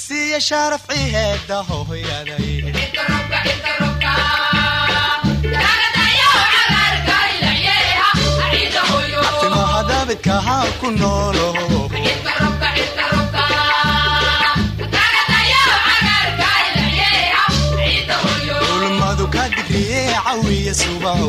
cisiiya sharafci heeda hooyaday timaha daabidkaha ku noolo ulmadu ka digriye cawiya subaho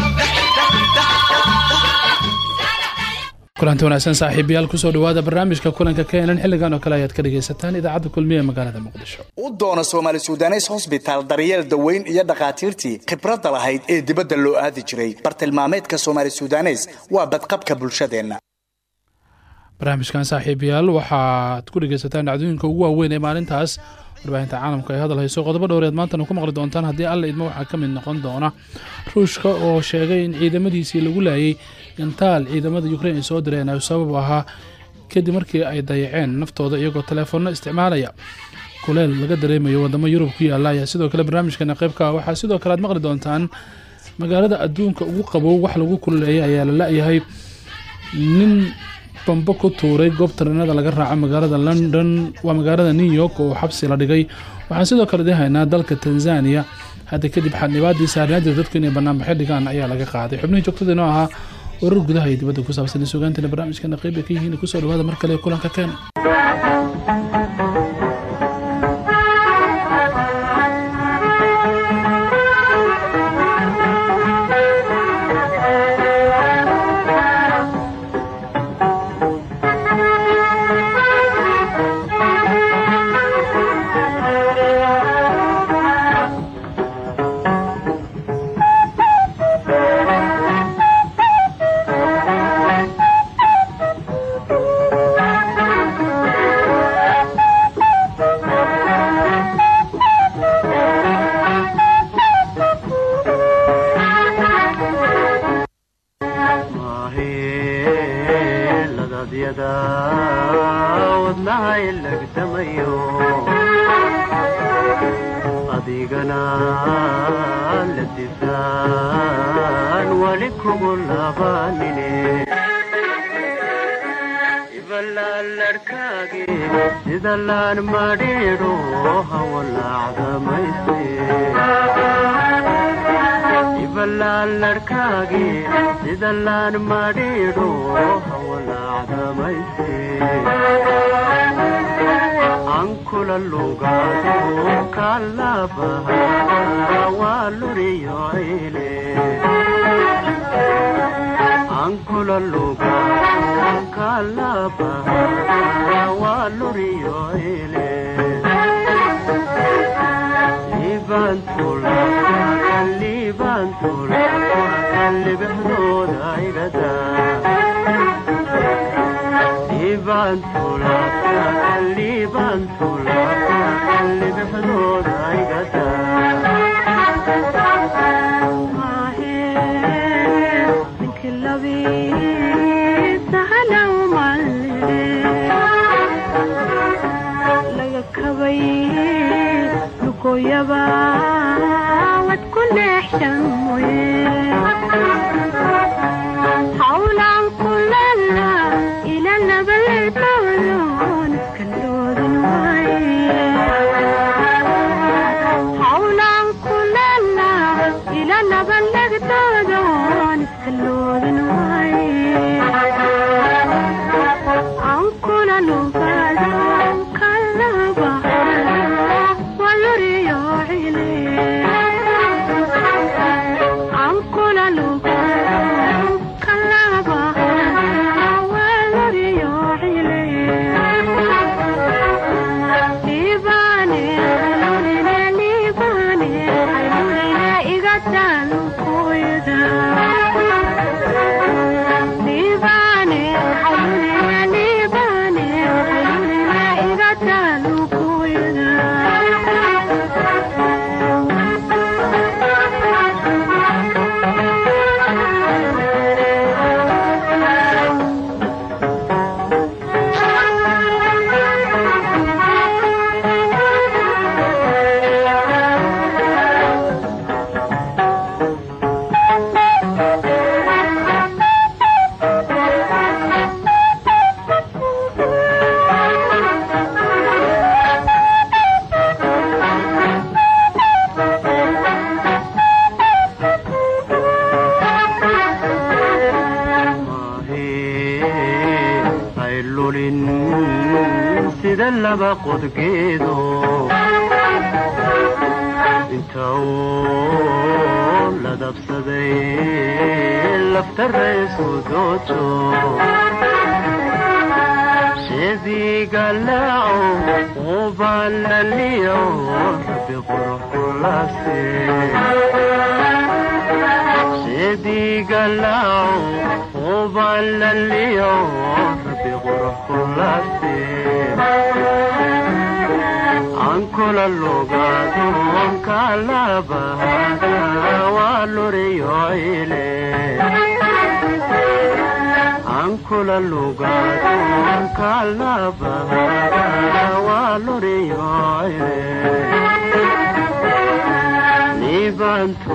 kulanti wanaagsan saaxiibayaal ku soo dhawaada barnaamijka kulanka keenan. Xilligan oo kale ayaad ka dhagaysataan idaacadda kulmiye ee magaalada muqdisho. U doona soomaali sudanes hosbitaal daryeel daweyn iyo dhakhaatiirtii khibradda lahayd ee dibadda loo aadi jiray. Bartilmaameedka soomaali sudanes waa badqabka bulshadeenna. Barnaamijkan saaxiibayaal waxaad ku dhagaysataan dhacdooyinka ugu waaweyn ee maalintaas. Warbaahinta caalamka ay hadal hayso qodobo dhowreed maantana ku maqli doontaan haddii alla idmo waxaa ka mid noqon doona. Ruushka oo sheegay in ciidamadiisii lagu laayay gantaal ciidamada ukrein ay soo direen ay sabab ahaa kadib markii ay dayaceen naftooda iyagoo teleefoonno isticmaalaya. Kuleel laga dareemayo wadamo yurub ku yaalla ayaa sidoo kale barnaamijkana qaybka ah. Waxaa sidoo kale aad maqli doontaan magaalada adduunka ugu qabow wax lagu kululeeyay ayaa la la-yahay. Nin bambo ku tuuray goob tareenada laga raaco magaalada london waa magaalada new york oo xabsi la dhigay. Waxaan sidoo kale idin haynaa dalka tanzania hadda kadib xadnibaadii saarnaadir dadku inay banaanbaxyo dhigaan ayaa laga qaaday. Xubnihii joogtada inoo ahaa warar gudaha iyo dibadda ku saabsan sugaantana barnaamijkana qeyb ka yihiin ku soo dhawaada mar kale kulanka keen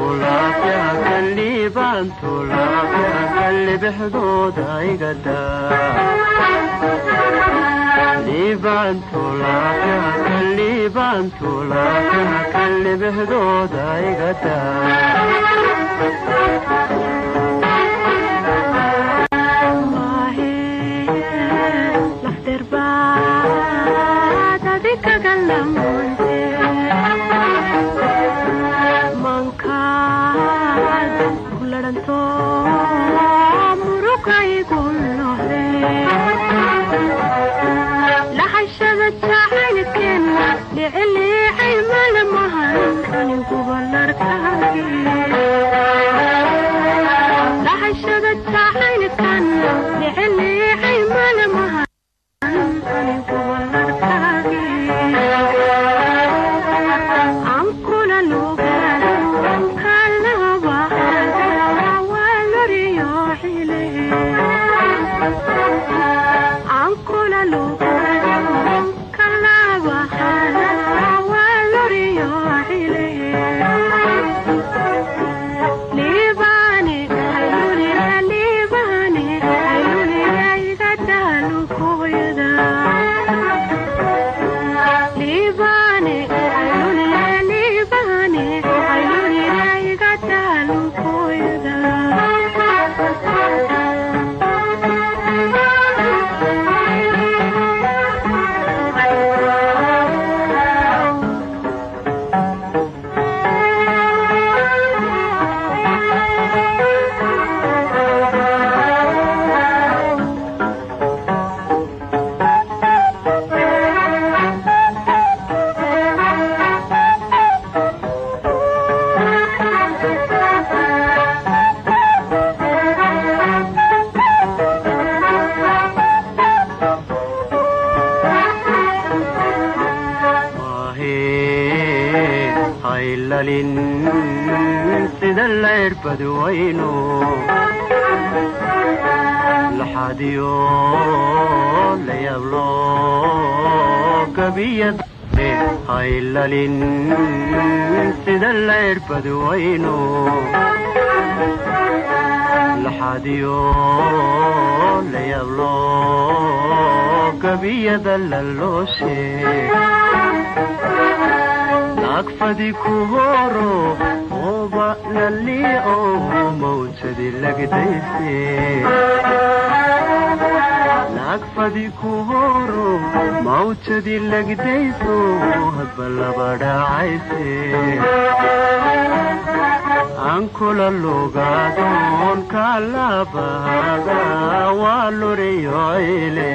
liibantulaafiakan liibantulaafiakan libixdooda igada liibantulaafiakan liibantulaafiakan libixdooda igada haylalin sida layrbadwayno laxadiyo layablo gabiyad haylalin sida layrbadwayno laxadiyo layablo gabiyada lalooshe naagfadi ku horo ooba lalio mawjadi lagdayse naagfadi ku horo mawjadi lagdayso hadba laba dhacayse ankula lugadoon kalabahada waa luriyoyle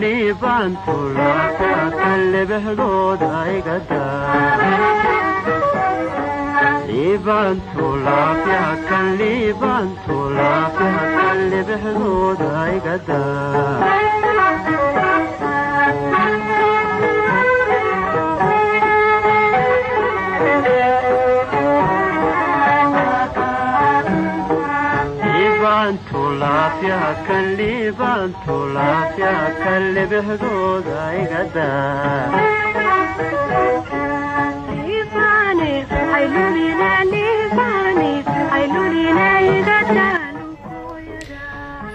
liibantulaafyaka liibantulaafyaka lebexdooda igada liibantulaafyakan igadalukoyada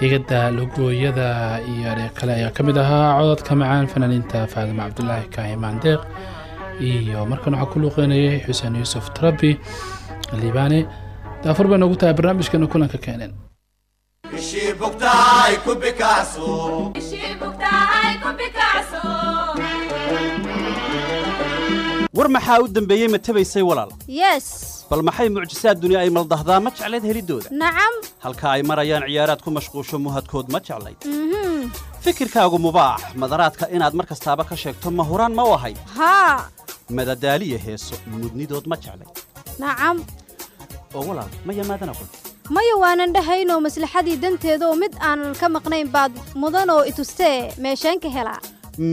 igada logooyada iyo areeg kale ayaa ka mid ahaa cododka macaan fanaaniinta faadima cabdulaahi kaahimaan deeq iyo markan waxaa ku luuqeynayay xuseen yuusuf tarabi liibaane daafur bay noogu tahay barnaamijkeena kulanka keeneen bugtahay ku bikacso war maxaa u dembeeyey ma tabaysay walaal? Yes. Bal maxay mucjisaad duni ay maldahdaa? Ma jeclayd helidooda? Nacam halka ay marayaan ciyaaraad ku mashquusho muhadkood ma jeclayd fikirkaagu mubaax. Madaraadka inaad mar kastaaba ka sheegto ma huraan ma u ahayd haa madadaaliya heeso mudnidood ma jeclayd nacam oo walaal. Ma yamaadan aqoon maya waanan dhahaynoo maslaxadii danteedaoo mid aanan ka maqnayn baad mudanoo itustee meesheen ka helaa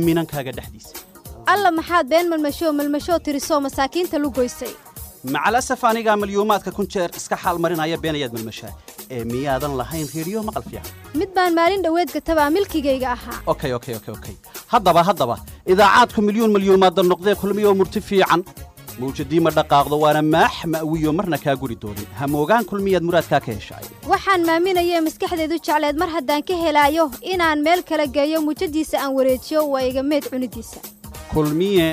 minankaaga dhexdiisa. Alla maxaad been malmashoo malmashoo tirisoo masaakiinta lu goysay. Macalasaf anigaa malyuumaadka kun jeer iska xaal marinaya beenayaad malmashaa. Ee miyaadan lahayn reediyo maqal fiican. Mid baan maalin dhoweed gatabaa milkigayga ahaa. Okay okay okay okay. Haddaba haddaba idaacaadku milyuun malyuumaadda noqdee kulmiyoo murti fiican mawjadii ma dhaqaaqdo waana maax ma'wiyo marna kaa guri doonin hamoogaan kulmiyaad muraadkaa ka heshaay waxaan maaminayee maskaxdeedu jecleed mar haddaan ka helaayo inaan meel kala geeyo mujadiisa aan wareejiyo waa iga meed cunidiisa kulmiye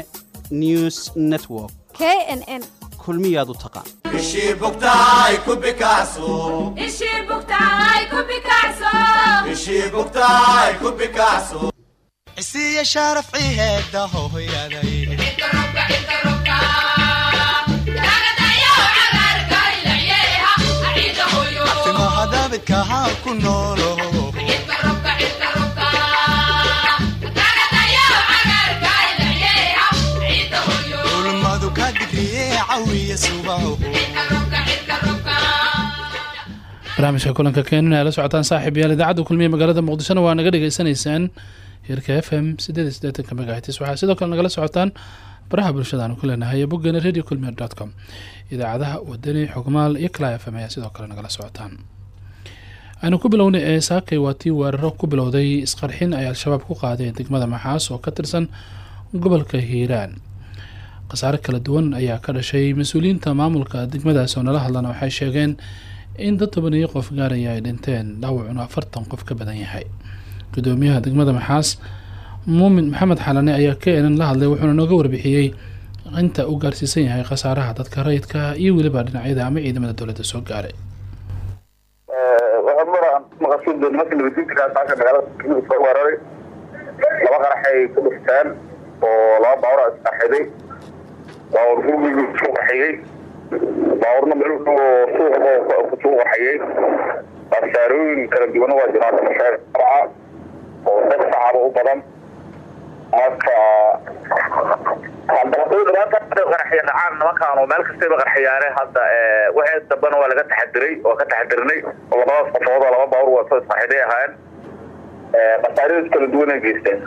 news network. K n n. Kulmiyaad u taqaan bishii bugtahay ku bikacso bishii bugtahay ku bikacso isiya sharaf ciheeda hooyaday timaha daabidka haa ku noolo ulmadu ka digriye cawiya subaho barnaamijka kulanka keenan ee la socotaan saaxiib yaal idaacadda kulmiye magaalada muqdishona waa naga dhegaysanaysaan heerka f m sideed iyo siddeetanka megahitis. Waxaa sidoo kale nagala socotaan baraha bulshada aanu ku leenahay ee boggeena radio culmier dot com. Idaacadaha wadani xogmaal iyo kala f m ayaa sidoo kale nagala socotaan aynu ku bilownay ee saakay waa tii weeraro ku bilowday isqarxin ay al-shabaab ku qaadeen degmada maxaas oo ka tirsan gobolka hiiraan. Khasaare kala duwan ayaa ka dhashay mas'uuliyiinta maamulka degmadaas oo nala hadlana waxay sheegeen in dad toban iyo qof gaaraya ay dhinteen dhaawacuna afartan qof ka badan yahay. Gudoomiyaha degmada maxaas muumin maxamed xalane ayaa k nn la hadlay wuxuuna nooga warbixiyey inta uu gaarsiisan yahay khasaaraha dadka rayidka iyo weliba dhinacyada ama ciidamada dowladda soo gaaray maqasuud markii nabadgelyada saaka magaalada kamida soo weeraray laba qaraxay ku dhufteen oo laba baawur isqarxiday baawur hurmigi suu qaxiyey baawurna meel oo suuqa kusuu qaxiyey khasaarooyin kala duwana waa jiraan oo dad shacaba u badan marka dhacaan nimankaanu meel kastayba qarxiyaane hadda wixii dambana waa laga taxadiray waa ka taxadirinay oo labadaas qofood oo laba baawur waa soo isqaxiday ahaayeen. Khasaaradiis kala duwan ay geysteen.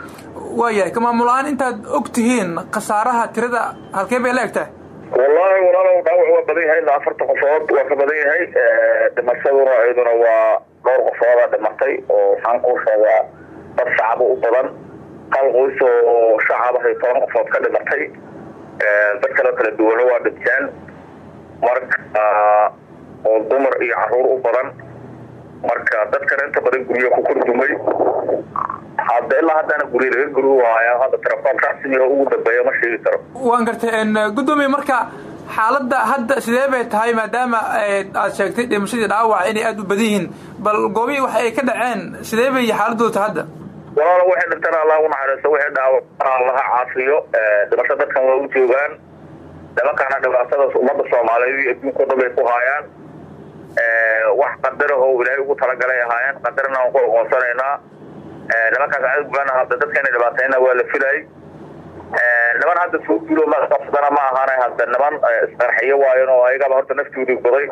Waayahay ka maamul-aan intaad og tihiin khasaaraha tirada halkee bay la eg tahay wallaahi walaalow dhaawac waa badan yahay ilaa afartan qofood waa ka badan yahay. Dhimashaduna iyaduna waa dhowr qofooda dhimatay oo waxaan kuu sheegaa dad shacaba u badan hal qoys oo shacabahay toban qofood ka dhimatay dad kaloo kala duwana waa dhinteen marka oo dumar iyo carruur u badan marka dadkana inta badan guryo ku kordumay hadda ilaa haddana guryo laga guri waaya hadda telefoon rasmi oo ugu dambeeya ma sheegi karo waan gartay gudoomiye marka xaaladda hadda sidee bay tahay maadaama aad sheegtay dhimashadii dhaawac inay aada u badan yihiin bal goobihii wax ay ka dhaceen sidee bay xaaladooda hadda walaalo waxay dhintana allah u naxariisto wixii dhaawac allaha caafiyo dhimasho dadkan waa u joogaan. Nimankana dhibaatadaas ummadda soomaaliyeed iyo dhan bay ku haayaan. Wax qadaraho ilaahay ugu talagalay ahaayeen qadarna aan ku aqoonsanaynaa. Nimankaas cadugana hadda dadka inay dhibaatayna waa la filayay niman hadda soo guulo ma qabsadana ma ahaana hadda. Niman isqarxiyo waayan oo ayagaba horta naftoodii goday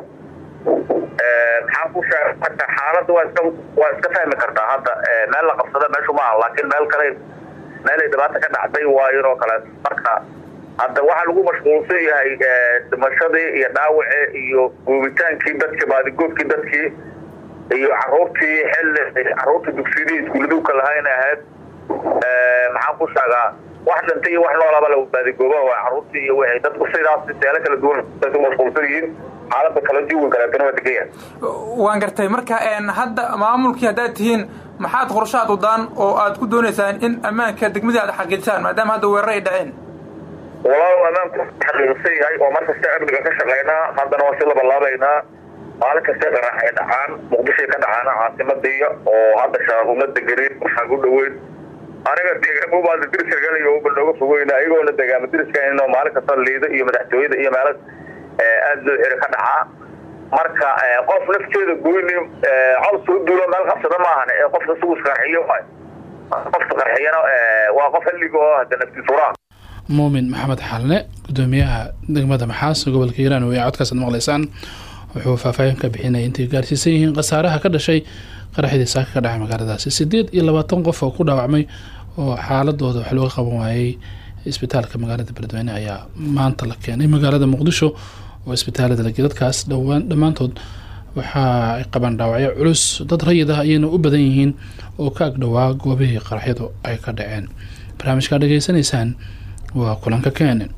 maxaan ku sheegay marka xaaladda waa iska fahmi kartaa hadda meel la qabsada meeshu ma aha laakiin meel kale meelay dhibaata ka dhacday waayan oo kale. Marka hadda waxaa lagu mashquulsan yahay dhimashadii iyo dhaawacii iyo goobitaankii dadkii baadigoodkii dadkii iyo caruurtii xilli caruurtii dugsiyadii iskuuladowka lahaa inay ahayd maxaan ku sheegaa wax dhintay iyo wax noolaba la baadigooba waa caruurtii iyo wixii dadku sidaas seelo kala duwan ku mashquulsan yihiin xaalada kala jiwin kaleetana waa degan yahay waan gartay marka hadda maamulkii haddaad tihiin maxaad qorshaad wadaan oo aad ku doonaysaan in ammaanka degmadii aad xaqiijisaan maadaama hadda weerar ay dhaceen? Walaal ammaanku xaqiiqsan yahay oo mar kasta amniga ka shaqaynaa haddana waa si labalaabaynaa maalin kastay qaraxay dhacaan muqdishoy ka dhacaana caasimadiiya oo hadda shaabuma deganin waxaan u dhoweyn aniga deegaankubaada diriskagalayo uba nooga fogeyna ayagoona deegaama diriskayn oo maalin kasta liida iyo madaxtooyada iyo meelo aada loo xiri ka dhacaa. Marka qof nafteeda goyni cod soo duulo meel qabsada maahan ee qofka isagu isqarxiyo waay. Qofka qarxiyana waa qof halliga oo hada naftiisuraa muumin maxamed xalne gudoomiyaha degmada maxaas gobolka hiiraan oo codkaas ad maqlaysaan. Wuxuu faahfaahin ka bixinaya intay gaarsiisan yihiin khasaaraha ka dhashay qaraxdii saaka ka dhacay magaaladaasi. Sideed iyo labaatan qof oo ku dhaawacmay oo xaaladooda wax looga qaban waayey isbitaalka magaalada beledweyne ayaa maanta la keenay. Magaalada muqdisho oo isbitaalada lagey dadkaas dhowaan dhammaantood waxa ay qabaan dhaawacyo culus. Dad rayid ah ayayna u badan yihiin oo ka agdhowaa goobihii qaraxyadu ay ka dhaceen. Barnaamijkaa dhegeysanaysaan waa kulanka keenan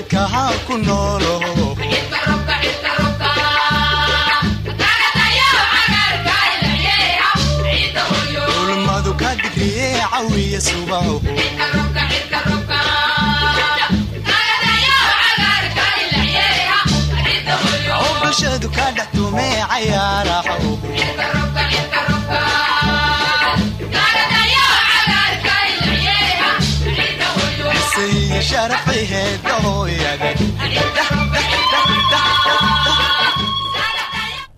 haan ku noolo. Bulshadu ka dhex tumee cayaaraho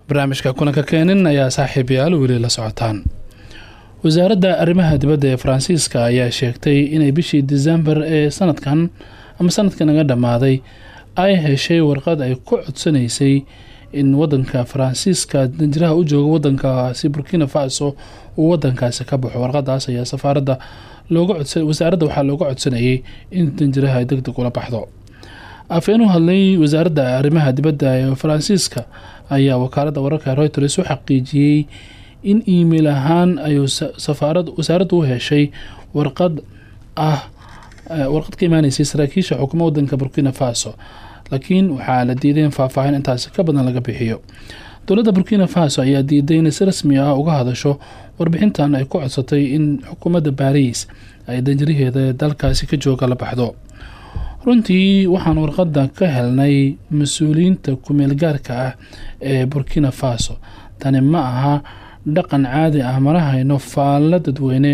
barnaamijka kulanka keenan ayaa saaxiibayaal weli la socotaan wasaaradda arrimaha dibadda ee faransiiska ayaa sheegtay inay bishii disembar ee sanadkan ama sanadkan naga dhammaaday ay heshay warqad ay ku codsanaysay in wadanka faransiiska danjiraha u jooga wadankaasi burkina faso uu wadankaasi ka baxo. Warqadaas ayaa safaaradda wasaaradda waxaa looga codsanayay in danjiraha ay deg deg ula baxdo. Afeen u hadlay wasaaradda arrimaha dibadda ee faransiiska ayaa wakaaladda wararka reuters u xaqiijiyey in email ahaan ay safaarad wasaaraddu u heshay warqad ah warqad ka imaaneysay saraakiisha xukuma wadanka burkina faso. Laakiin waxaa la diiday in faahfaahin intaasi ka badan laga bixiyo. Dowladda burkina faso ayaa diiday inay si rasmi ah uga hadasho warbixintan ay ku codsatay in xukuumadda baariis ay danjiraheeda dalkaasi ka jooga la baxdo. Runtii waxaan warqadda ka helnay mas'uuliyiinta kumeel gaarka ah ee burkina faso. Tani ma aha dhaqan caadi ah mana hayno faallo dadweyne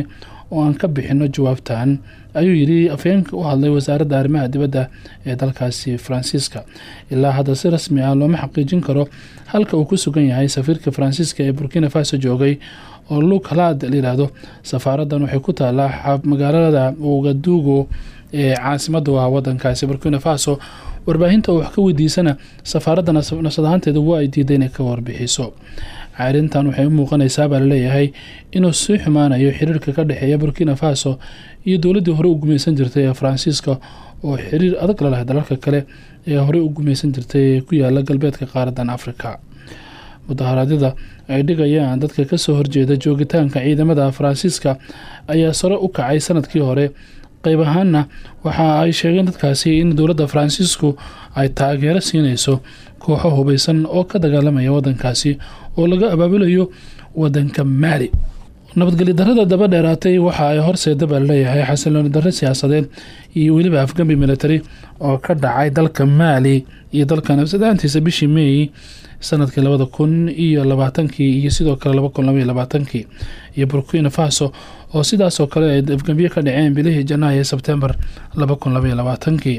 oo aan ka bixino jawaabtan ayuu yidhi afhayeenka u hadlay wasaaradda arrimaha dibadda ee dalkaasi faransiiska ilaa hadda si rasmi ah looma xaqiijin karo halka uu ku sugan yahay safiirka faransiiska ee burkina faso joogay oo luuk halaad layidhaahdo safaaraddan waxay ku taalaa magaalada ugadugo ee caasimada ah wadankaasi burkina faso. Warbaahinta oo wax ka weydiisana safaaradda nafsad ahaanteeda waa ay diiday inay ka warbixiso. Caarintan waxay u muuqanaysaa baa la leeyahay inuu sii xumaanayo xiriirka ka dhexeeya burkina faso iyo dowladdii hore u gumeysan jirtay ee faransiiska oo xiriir adag la leh dalalka kale ee horey u gumeysan jirtay ee ku yaalla galbeedka qaaradan afrika. Mudaharaadyada ay dhigayaan dadka ka soo horjeeda joogitaanka ciidamada faransiiska ayaa sare u kacay sannadkii hore. Qeyb ahaanna waxa ay sheegeen dadkaasi in dowladda faransiisku ay taageero siineyso kooxo hubeysan oo ka dagaalamaya wadankaasi oo laga abaabulayo wadanka maali nabadgelyo darada daba dheeraatay waxa ay horseeda baa la leeyahay xasilooni darro siyaasadeed iyo weliba afgambi military oo ka dhacay dalka maali iyo dalka nafsadaantiisa bishii meey sannadkii labada kun iyo labaatankii iyo sidoo kale laba kun labaiyo labaatankii iyo burkina faso oo sidaasoo kale ay afgambiye ka dhaceen bilihii janaayo ee sebtembar laba kun labaiyo labaatankii.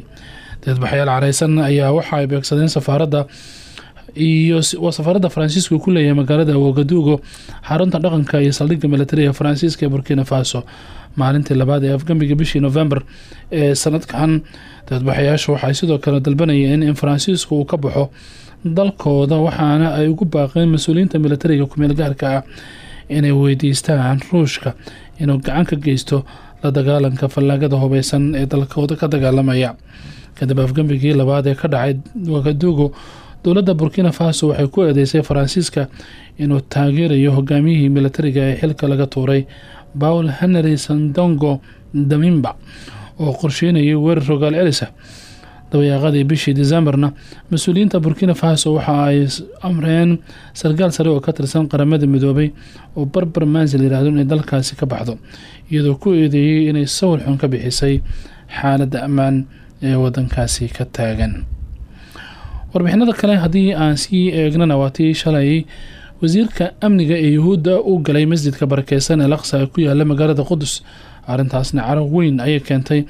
Deedbaxyaal careysan ayaa waxa ay beegsadeen safaaradda iyo safaaradda faransiiska ku leeyahay magaalada wagadugo xarunta dhaqanka iyo saldhigga militariga faransiiska ee burkina faso. Maalintii labaad ee afgambiga bishii november ee sanadkan deedbaxayaasha waxay sidoo kale dalbanayeen in faransiisku uu ka baxo dalkooda waxaana ay ugu baaqeen mas'uuliyiinta militariga kumeel gaarka ah inay weydiistaan ruushka inuu gacan ka geysto la dagaalanka fallaagada hubeysan ee dalkooda ka dagaalamaya. Kadib afgambigii labaad ee ka dhacay wagadugo dowladda burkina faso waxay ku eedeysay faransiiska inuu taageerayo hogaamiyihii militariga ee xilka laga tuuray paul henry sandongo damimba oo qorsheynayay weerar rogaal celisa dabayaaqadii bishii decemberna mas'uuliyiinta burkina faso waxa ay amreen sarkaal sare oo ka tirsan qaramada midoobay oo barbar mansil yihahdo inay dalkaasi ka baxdo iyadoo ku eedeeyey inay sawir xun ka bixisay xaaladda ammaan ee wadankaasi ka taagan. Warbixinada kale haddii aan sii eegnana waa tii shalay wasiirka amniga ee yuhuudda u galay masjidka barakeysan ee laqsa ee ku yaalla magaalada qudus arrintaasna carab weyn ayay keentay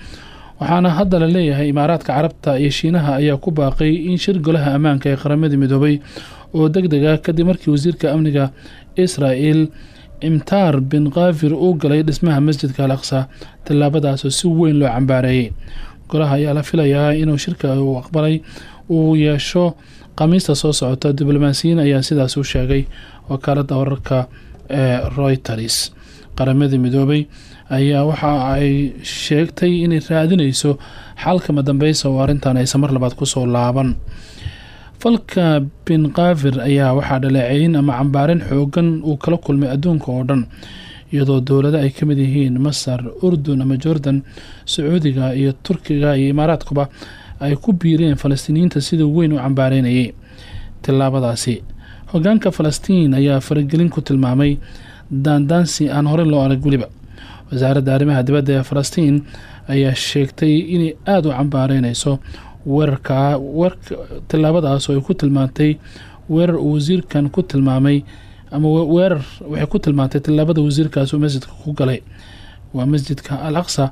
waxaana hadda la leeyahay imaaraadka carabta iyo shiinaha ayaa ku baaqay in shir golaha ammaanka ee qaramada midoobay oo deg deg ah kadib markii wasiirka amniga israel imtaar bin kaafir uu galay dhismaha masjidka al aqsa tallaabadaasoo si weyn loo cambaareeyey golaha ayaa la filayaa inuu shirka uu aqbalay uu yeesho khamiista soo socota diblomaasiyiin ayaa sidaas u sheegay wakaalada wararka ee reuters. Qaramada midoobay ayaa waxa ay sheegtay inay raadineyso xalkama dambeysa oo arrintan aysan mar labaad ku soo laaban. Falka bin kaafir ayaa waxaa dhaleeceyn ama cambaarin xoogan uu kala kulmay adduunka oo dhan iyadoo dowlado ay ka mid yihiin masar urdun ama jordan sacuudiga iyo turkiga iyo imaaraadkuba ay ku biireen falastiiniyiinta sida weyn u cambaareynayay tillaabadaasi hogaanka falastiin ayaa faragelin ku tilmaamay daandaansi aan horey loo arag weliba wasaaradda arrimaha dibadda ee falastiin ayaa sheegtay inay aada u cambaareyneyso weerarka tillaabadaas oo ay ku tilmaantay weerar uu wasiirkan ku tilmaamay ama weerar waxay ku tilmaantay tillaabada wasiirkaas uu masjidka ku galay. Waa masjidka al aqsa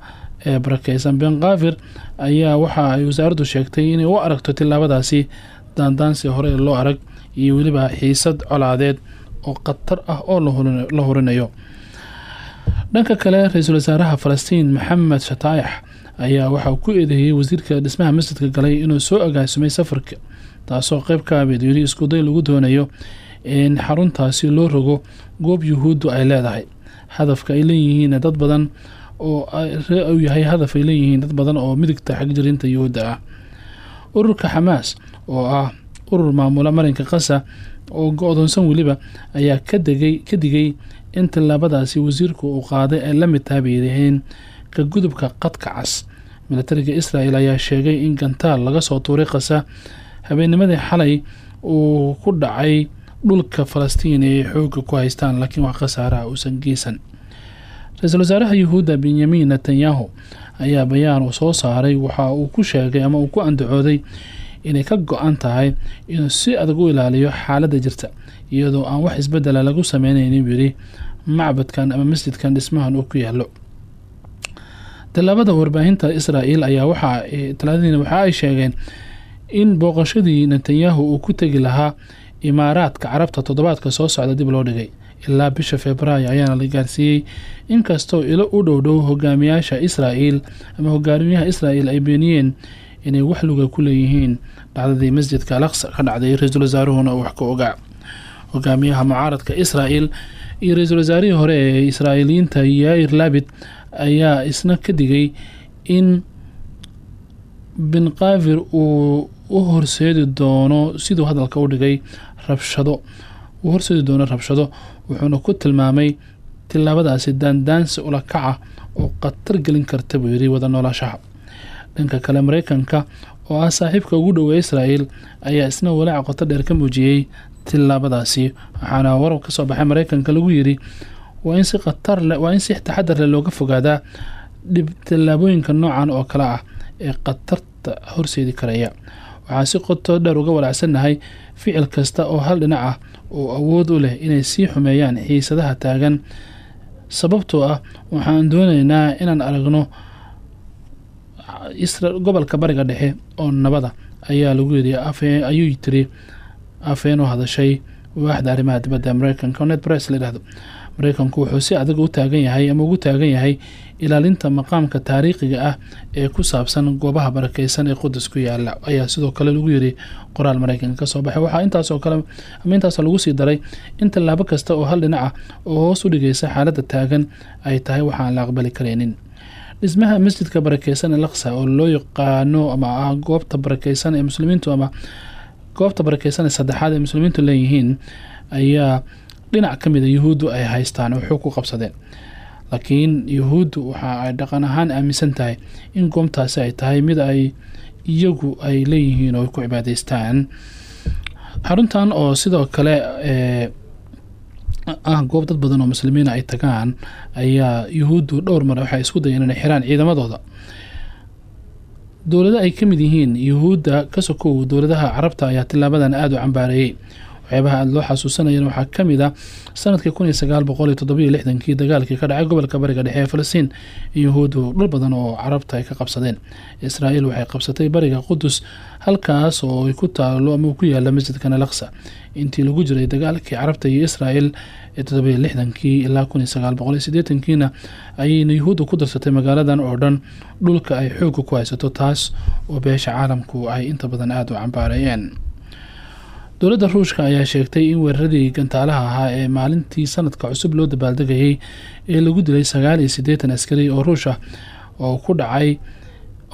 ee barakeysan ben kaafir ayaa waxa ay wasaaraddu sheegtay inay u aragto tillaabadaasi daandaansi hore loo arag iyo weliba xiisad colaadeed oo khatar ah oo la hurinayo dhanka kale ra'iisul wasaaraha falastiin maxamed shataayax ayaa waxaa ku eedeeyey wasiirka dhismaha masjidka galay inuu soo agaasimay safarka taasoo qeyb ka abeed yiri iskuday lagu doonayo in xaruntaasi loo rogo goob yuhuuddu ay leedahay. Hadafka ay leeyihiin dad badan oo uu yahay hadaf ay leeyihiin dad badan oo midigta xagjirinta yuhuudda ah. Ururka xamaas oo ah urur maamula marinka qasa oo go-doonsan weliba ayaa ka degay ka digay in tallaabadaasi wasiirku uu qaaday ay la mid tahay bay ka gudubka qadka cas. Militariga israel ayaa sheegay in gantaal laga soo tuuray qasa habeennimadii xalay uu ku dhacay dhulka falastiin ee xoogga ku haystaan laakiin wax khasaaraha uusan geysan. Ra'iisul wasaaraha yuhuudda benyamin netanyahu ayaa bayaan uu soo saaray waxa uu ku sheegay ama uu ku andacooday inay ka go-an tahay inuu si adag u ilaaliyo xaaladda jirta iyadoo aan wax isbedela lagu sameyneynin buu yidhi macbadkan ama masjidkan dhismahan uu ku yaalo tallaabada warbaahinta israel ayaa waxa talaadadiina waxa ay sheegeen in booqashadii netanyahu uu ku tegi lahaa imaaraadka carabta toddobaadka soo socda dib loo dhigay. Ilaa bisha februaayo ayaana la gaarsiiyey. Inkastoo ilo u dhow dhow hogaamiyaasha israel ama hogaamiyaha israel ay beeniyeen inay wax luga ku leeyihiin dhacdadii masjidka alaqsa ka dhacday ra'iisul wasaaruhuna wax ka ogaa hogaamiyaha mucaaradka israel iyo ra'iisul wasaarihii hore ee israa'iiliyiinta yair labid ayaa isna ka digay in binqaafir uu u horseedi doono siduu hadalka u dhigay rabshado. Uu horseedi doono rabshado wuxuuna ku tilmaamay tillaabadaasi daandaansi ula kaca oo khatar gelin karta buu yidhi wada noolaashaha dhanka kale mareykanka oo ah saaxiibka ugu dhowa israel ayaa isna walaaca qoto dheer ka muujiyey tillaabadaasi waxaana warar ka soo baxay mareykanka lagu yidhi waa in si khatar leh waa in si taxadar leh looga fogaadaa dhib tallaabooyinka noocan oo kale ah ee khatarta horseedi karaya. Waxaa si qoto dheer uga walaacsannahay ficil kasta oo hal dhinac ah oo awood u leh inay sii xumeeyaan xiisadaha taagan. Sababtoo ah waxaan doonaynaa inaan aragno gobolka bariga dhexe oo nabada ayaa lagu yidhi ayuu tiri afeen u hadashay waaxda arrimaha dibadda mareykanka net press la yidhahdo mareykanku wuxuu si adag u taagan yahay ama ugu taagan yahay ilaalinta maqaamka taariikhiga ah ee ku saabsan goobaha barakeysan ee qudus ku yaalla ayaa sidoo kale lagu yiri qoraal mareykanka ka soo baxay. Waxaa intaasoo kale ama intaas lagu sii daray in tallaabo kasta oo hal dhinac ah oo hoos u dhigaysa xaaladda taagan ay tahay waxaan la aqbali karaynin. Dhismaha masjidka barakeysan ee laqsa oo loo yaqaano ama ah goobta barakeysan ee muslimiintu ama goobta barakeysan ee saddexaad ee muslimiintu leeyihiin ayaa dhinac ka mida yuhuuddu ay haystaan oo xoog ku qabsadeen. Laakiin yuhuuddu waxa ay dhaqan ahaan aaminsan tahay in goobtaasi ay tahay mid ay iyagu ay leeyihiin oo ay ku cibaadeystaan xaruntan oo sidoo kale ah goob dad badan oo muslimiina ay tagaan ayaa yuhuuddu dhowr mar waxay isku dayeen inay xiraan ciidamadooda dowlado ay ka mid yihiin yuhuudda ka sokow dowladaha carabta ayaa tilaabadan aada u cambaareeyey waxyaabaha aada loo xasuusanayana waxaa ka mid a sannadkii kun iyo sagaal boqol iyo toddobiyo lixdankii dagaalkii ka dhacay gobolka bariga dhexe ee falastiin in yuhuuddu dhul badan oo carabta ay ka qabsadeen. Israa'iil waxay qabsatay bariga qudus halkaas oo ay ku taalo ama ku yaalla masjidkan alaqsa intii lagu jiray dagaalkii carabta iyo israa'iil ee toddobiyo lixdankii ilaa kun iyo sagaal boqol iyo siddeetankiina ayayna yuhuudda ku darsatay magaaladan oo dhan dhulka ay xoogga ku haysato taas oo beesha caalamku ay inta badan aada u cambaareeyeen dowladda ruushka ayaa sheegtay in weeraradii gantaalaha ahaa ee maalintii sanadka cusub loo dabaaldegayay ee lagu dilay sagaal iyo siddeetan askari oo ruush ah oo ku dhacay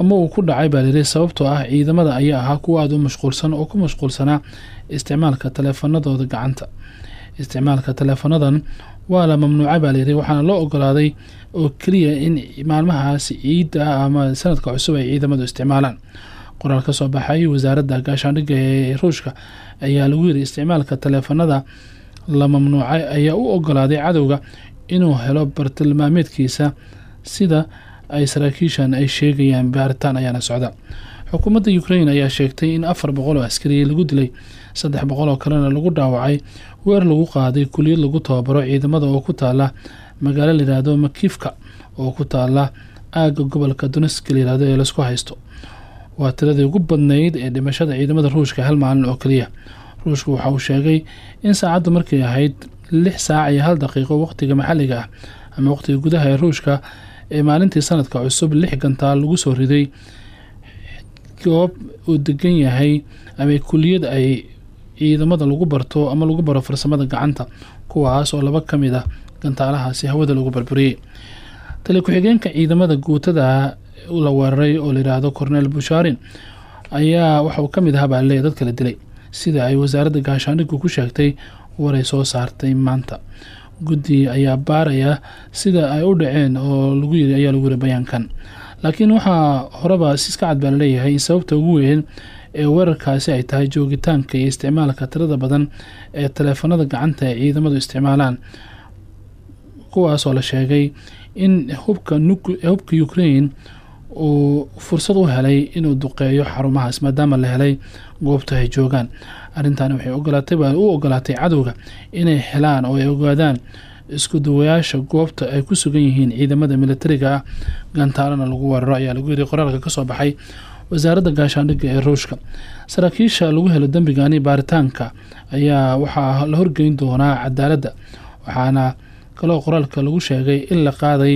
ama uu ku dhacay baa lihi sababtoo ah ciidamada ayaa ahaa kuwa aada u mashquulsan oo ku mashquulsanaa isticmaalka taleefanadooda gacanta. Isticmaalka taleefanadan waa la mamnuucay baa layidhi waxaana loo ogolaaday oo keliya in maalmahaas ciidda ah ama sanadka cusub ay ciidamadu isticmaalaan qoraal ka soo baxay wasaaradda gaashaandhigga ee ruushka ayaa lagu yiri isticmaalka taleefanada la mamnuucay ayaa u ogolaaday cadowga inuu helo bartilmaameedkiisa sida ay saraakiishan ay sheegayaan baaritaan ayaana socda. Xukuumadda ukrain ayaa sheegtay in afar boqol oo askari lagu dilay saddex boqol oo kalena lagu dhaawacay weer lagu qaaday kuliyad lagu tababaro ciidamada oo ku taala magaalo layihahdo makifka oo ku taala aagga gobolka doneska layihahdo ee la isku haysto waa tiradii ugu badnayd ee dhimashada ciidamada ruushka hal maalin oo keliya ruushku waxa uu sheegay in saacaddu markay ahayd lix saac iyo hal daqiiqo waqtiga maxalliga ah ama waqtiga gudaha ee ruushka ee maalintii sanadka cusub lix gantaal lagu soo riday goob uu degan yahay ama kuliyad ay ciidamada lagu barto ama lagu baro farsamada gacanta kuwaas oo laba ka mid ah gantaalahaasi hawada lagu barburiyey tali ku-xigeenka ciidamada guutada la weeraray oo layihaahdo cornel bushaarin ayaa waxauu ka mid ahaa baa leeya dadka la dilay sida ay wasaaradda gaashaandhiggu ku sheegtay waray soo saartay maanta. Guddi ayaa baaraya sida ay u dhaceen oo lagu yiri ayaa lagu yiri bayaankan. Laakiin waxaa horeba siska cad baa la leeyahay in sababta ugu weyn ee weerarkaasi ay tahay joogitaanka iyo isticmaalka tirada badan ee taleefanada gacanta ay ciidamadu isticmaalaan kuwaasoo la sheegay in hubka ukraine uu fursad u helay inuu duqeeyo xarumahaas maadaama la helay goobta ay joogaan. Arrintan waxay ogolaatay u ogolaatay cadowga inay helaan oo ay ogaadaan isku duwayaasha goobta ay ku sugan yihiin ciidamada militariga ah. Gantaalana lagu weeraro ayaa lagu yiri qoraalka ka soo baxay wasaaradda gaashaandhigga ee ruushka. Saraakiisha lagu helo dembigani baaritaanka ayaa waxaa la horgeyn doonaa cadaaladda waxaana kaloo qoraalka lagu sheegay in la qaaday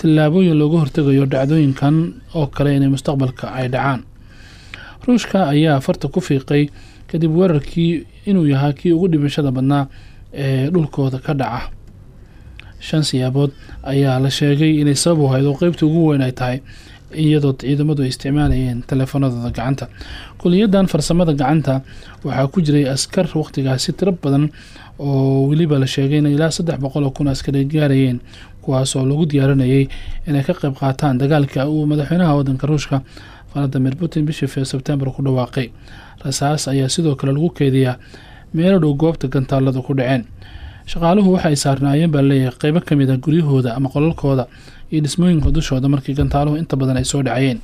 tillaabooyin looga hortegayo dhacdooyinkan oo kale inay mustaqbalka ay dhacaan. Ruushka ayaa farta ku fiiqay kadib weerarkii inuu yahaa kii ugu dhimashada badnaa ee dhulkooda ka dhaca. Shan siyaabood ayaa la sheegay inay sabab u hayd oo qeybta ugu weyn ay tahay iyadoo ciidamadu ay isticmaalayeen taleefanadooda gacanta. Kuliyadan farsamada gacanta waxaa ku jiray askar waqtigaasi tiro badan oo weliba la sheegay inay ilaa saddex boqol oo kun askari gaarayeen kuwaasoo lagu diyaarinayay inay ka qayb qaataan dagaalka uu madaxweynaha wadanka ruushka valadimir putin bishii fee sebtembar ku dhawaaqay. Rasaas ayaa sidoo kale lagu keediyaa meelo dhow goobta gantaaladu ku dhaceen. Shaqaaluhu waxay saarnaayeen baa leeyahay qeybo ka mid a guryahooda ama qolalkooda iyo dhismooyinka dushooda markii gantaaluhu inta badan ay soo dhacayeen.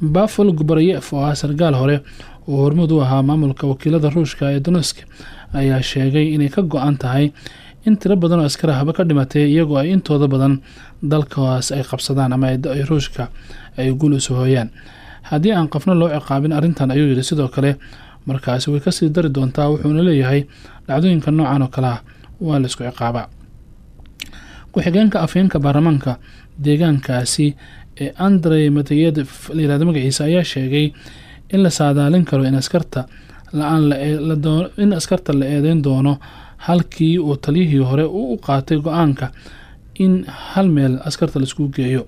Bafol gubarayef oo ah sarkaal hore oo hormuud u ahaa maamulka wakiilada ruushka ee donesk ayaa sheegay inay ka go-an tahay in tiro badan oo askar ahba ka dhimatay iyagoo ay intooda badan dalkaas ay qabsadaan ama ay ruushka ay guul isu hooyaan. Haddii aan qafno loo ciqaabin arrintan ayuu yidhi. Sidoo kale markaasi way ka sii dari doontaa wuxuuna leeyahay dhacdooyinka noocan oo kale ah waa la isku ciqaabaa. Ku-xigeenka afheenka baarlamaanka deegaankaasi ee andrey mateyedev layirahdo magaciisa ayaa sheegay in la saadaalin karo in askarta in askarta la eedeyn doono halkii uu taliyihii hore u qaatay go'aanka in hal meel askarta la isku geeyo.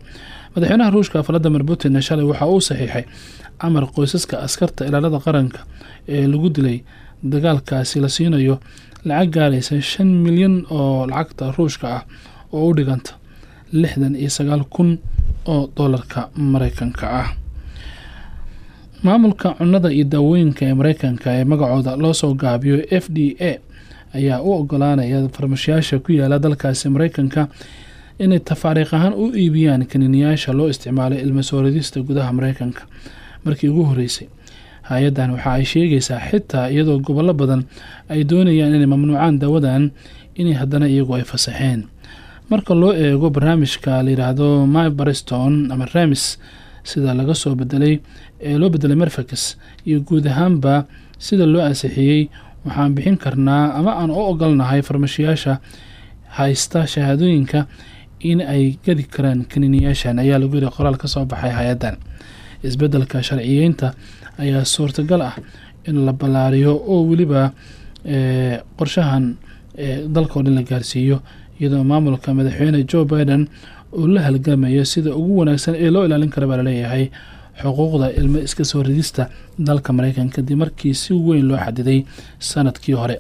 Madaxweynaha ruushka valadimir putin shalay waxaa uu saxiixay amar qoysaska askarta ilaalada qaranka ee lagu dilay dagaalkaasi la siinayo lacag gaaraysa shan milyan oo lacagta ruushka ah oo u dhiganta lixdan iyo sagaal kun oo doolarka mareykanka ah maamulka cunada iyo daawooyinka ee mareykanka ee magacooda loo soo gaabiyo f d a ayaa u ogolaanaya farmashiyaasha ku yaalla dalkaasi mareykanka inay tafaariikh ahaan u iibiyaan kaniiniyaasha loo isticmaalo ilmasooridista gudaha mareykanka markii ugu horeysay hay'addan waxa ay sheegaysaa xitaa iyadoo gobollo badan ay doonayaan inay mamnuucaan daawadan inay haddana iyagu ay fasaxeen. Marka loo eego barnaamijka layihaahdo my bariston ama remis sida laga soo bedelay ee loo bedelay merfakis iyo guud ahaanba sida loo ansixiyey waxaan bixin karnaa ama aan u ogolnahay farmashiyaasha haysta shahaadooyinka in ay gadi karaan kaniiniyaashan ayaa lagu yiri qoraal ka soo baxay hay'addan. Isbeddelka sharciyeynta ayaa suurtagal ah in la ballaariyo oo weliba qorshahan dalkao dhan la gaarsiiyo iyadoo maamulka madaxweyne joe biden uu la halgamayo sida ugu wanaagsan ee loo ilaalin kara baa la leeyahay xuquuqda ilmo iska soo ridista dalka mareykanka kadib markii si weyn loo xadiday sannadkii hore.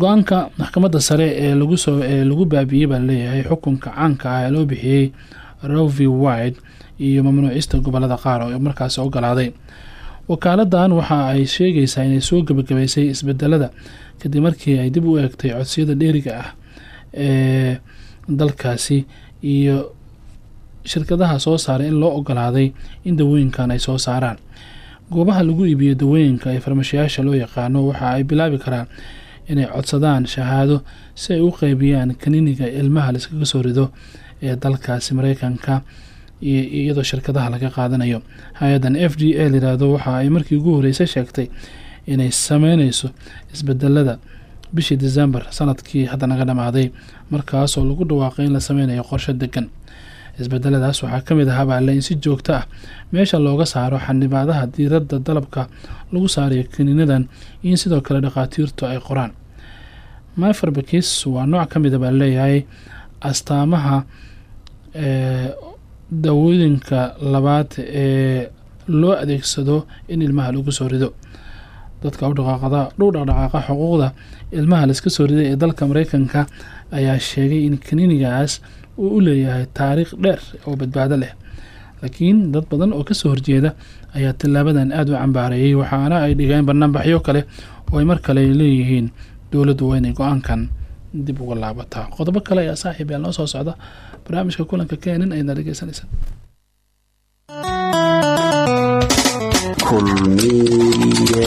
Go'aanka maxkamadda sare ee lagusoo ee lagu baabiiyey baa la leeyahay xukunka caanka ah ee loo bixiyey rovi wide iyo mamnuucista gobollada qaar oo markaasi ogolaaday wakaaladan waxa ay sheegaysaa inay soo gebagabaysay isbedelada kadib markii ay dib u eegtay codsiyada dheeriga ah ee dalkaasi iyo shirkadaha soo saaray in loo ogolaaday in dawooyinkan ay soo saaraan. Goobaha lagu iibiyo dawooyinka ee farmashiyaasha loo yaqaano waxa ay bilaabi karaan inay codsadaan shahaado si ay u qeybiyaan kaniiniga ilmaha laiskaga soo rido ee dalkaasi mareykanka iyadoo shirkadaha laga qaadanayo. Hay'addan f d a layihahdo waxa ay markii ugu horeysay sheegtay inay sameyneyso isbedelada bishii december sannadkii hadda naga dhamaaday markaasoo lagu dhawaaqay in la sameynayo qorshe degan isbedeladaas waxaa ka mid ahaa baalle in si joogto ah meesha looga saaro xanibaadaha diiradda dalabka lagu saarayo kaniinadan iyo in sidoo kale dhakhaatiirtu ay qoraan. Myfarbakis waa nooc ka mida baa leeyahay astaamaha ee dawooyinka labaad ee loo adeegsado in ilmaha lagu soo rido. Dadka u dhaqaaqada dhow dhaqdhaqaaqa xuquuqda ilmaha laiska soo riday ee dalka mareykanka ayaa sheegay in kaniinigaas uu u leeyahay taariikh dheer oo badbaado leh. Laakiin dad badan oo ka soo horjeeda ayaa tallaabadan aada u cambaareeyay waxaana ay dhigeen banaanbaxyo kale oo ay mar kale leeyihiin dowladdu waa inay go'aankan dib uga laabataa. Qodobo kale ayaa saaxiib yaa noo soo socda. Barnaamijka kulanka keenin ayadna dhegeysanaysa kulmiye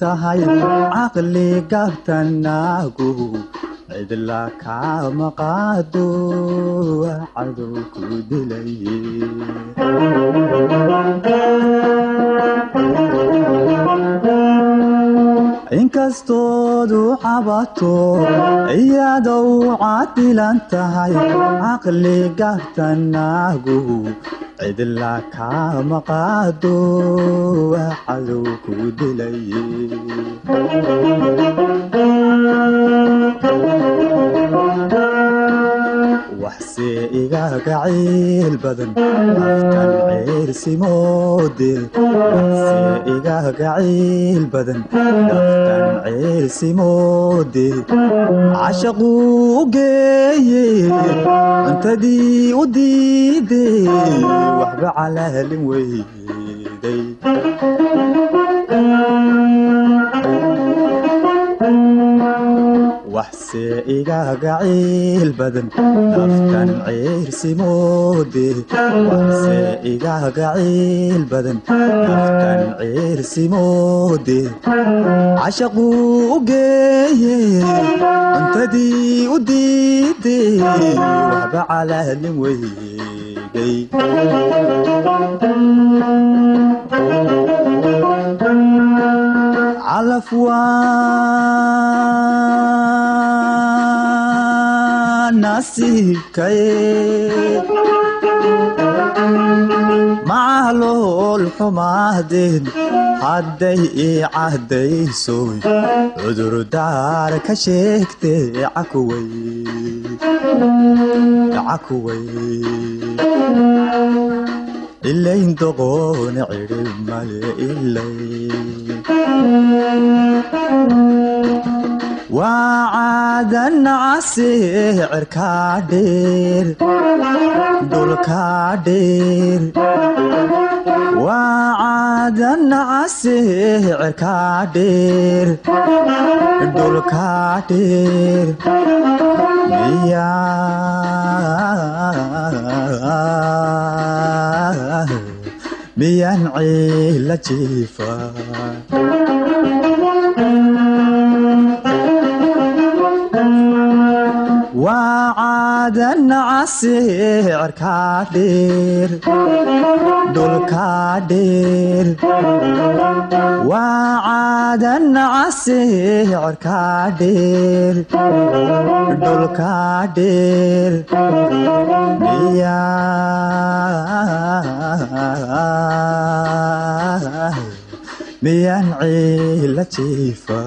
tahay caqligabtanaagu cidla kama qaado cadow ku dilay inkastoodu cabato iyadou cadilan tahay caqligabtanaagu cidla kama qaado cadow ku dilay waxse igaga ciil badan afkan ceersimoode waxse igaga ciil badan afkan ceersimoode cashaquu u geeye cuntadii u diide waxba calaalin weyday waxse igaga ciil badan naftan ciirsimoode waxse igaga ciil badan naftan ciirsimoode cashaquu u geeye cuntadii u diide waxba calaalin weyday calaf waa nasiibkaye macalool xumaadeen hadday ii cahdaysoy cudurdaar ka sheegte cakuway ilayn doqoona cidhib male ilay waa caadan case cirkaa dheer dhulkaa dheer waa caadan case cirkaa dheer dhulkaa dheer miyaa miyaan ciila jiifa waa caadan case cirkaa dheer dhulkaa dheer waa caadan case cirkaa dheer dhulkaa dheer miyaa miyaan ciila jiifa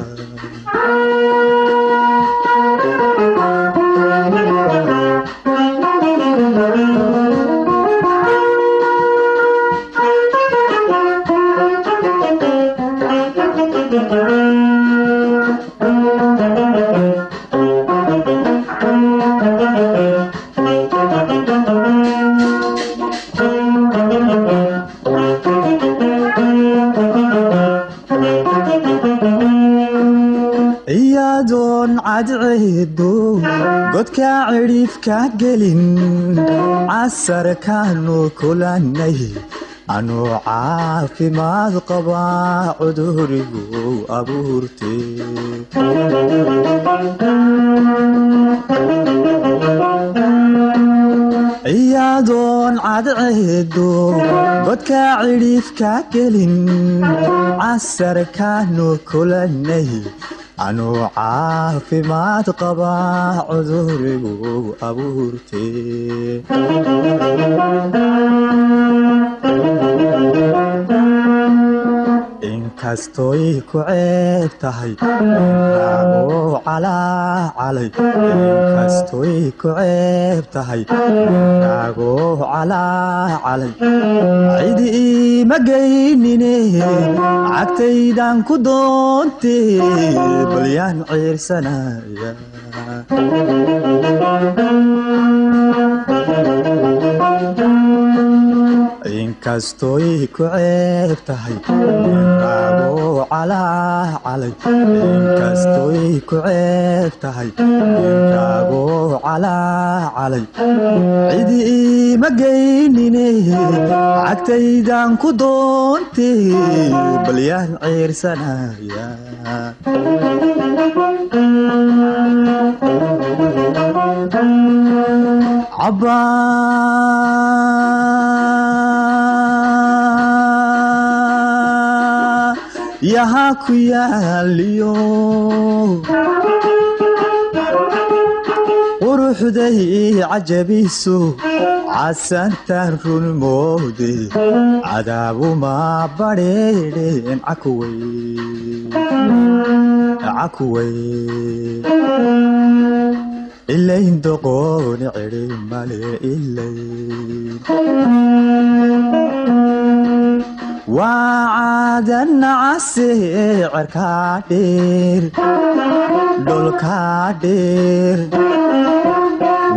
ka gelin casarkaanu kulannay anuu caafimaad qabaa cudurigu abuurtee iyadoon cadceedu godka cidhiif ka gelin casarkaanu kulannay anuu caafimaad qabaa cudurigu abuurtee inkastoy ku ceeb tahay. Raagoo calaacalay inkastoy ku ceeb tahay. Raagoo calaacalay cidi iima geynine cagtaydan ku doontee balyaan ciirsanaya inkastoy ku ceeb tahay raagoo calaacalay inkastoy ku ceeb tahay raagoo calaacalay cidi iima geynine cagtaydan ku doontee balyaan ciirsanaya cabaa yaha ku yaaliyo quruxday cajabiso casantaan run moode cadaabuma badheedheen cakuway. Ilayn doqooni male ilayn waa caadan case cerkaa dheer dholkaa dheer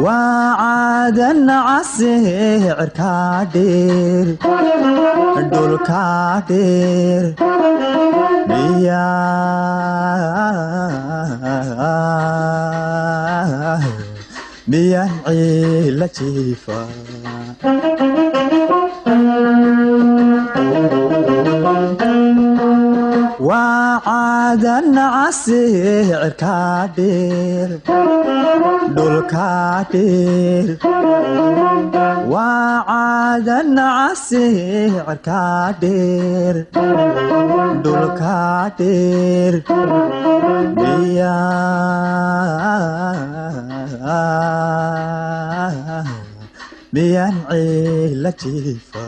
waa caadan case cerkaa dheer dholkaa dheer miyaa miyaan ciila jiifa waa miyaan ciila jiifa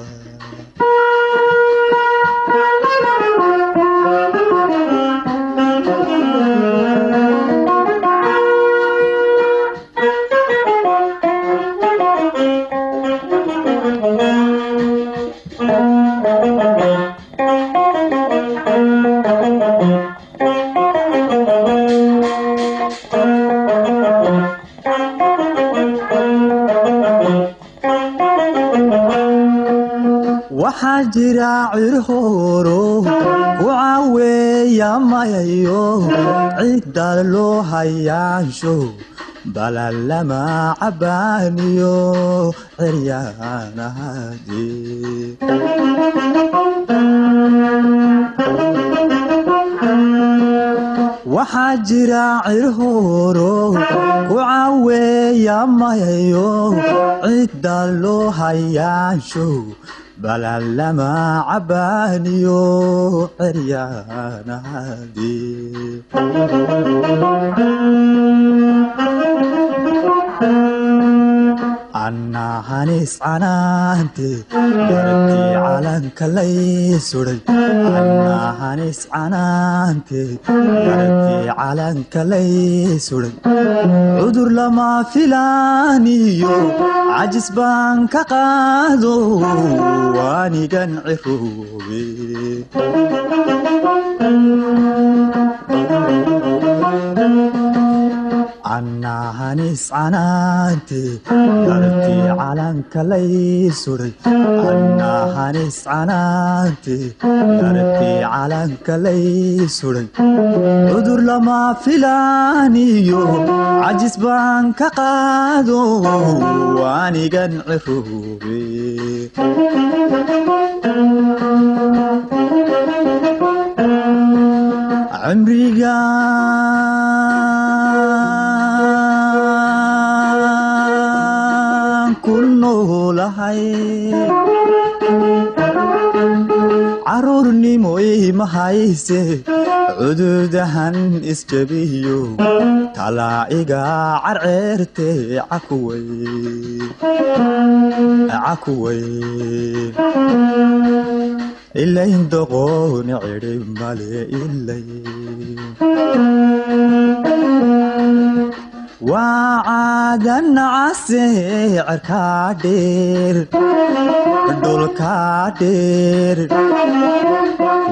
waxaa jira cirhooro ku caweeya mayayo cidda loo hayaansho balalama cabaaniyo ciryaanahadee waxaa jira cirhooro ku caweeya mayayo cidda loo hayaansho balalama cabaaniyo ciryaanahadee annahanis canaante dartii calanka lay suday annahanis canaante dartii calanka lay cudur lama filaaniyo cajis baan ka qaado waanigan ciroobe annahanis canaante dartii calanka lay suray annahanis canaante calanka lay cudur lama filaaniyo cajis baan ka qaado waanigan ciroobe cimriga noolahay caruurnimo ima hayse cududahan isjabiyo talaaciga carceerte cakuway ilayn doqooni cidhi male ilay waa caadan case cerkaa dheer dhulkaa dheer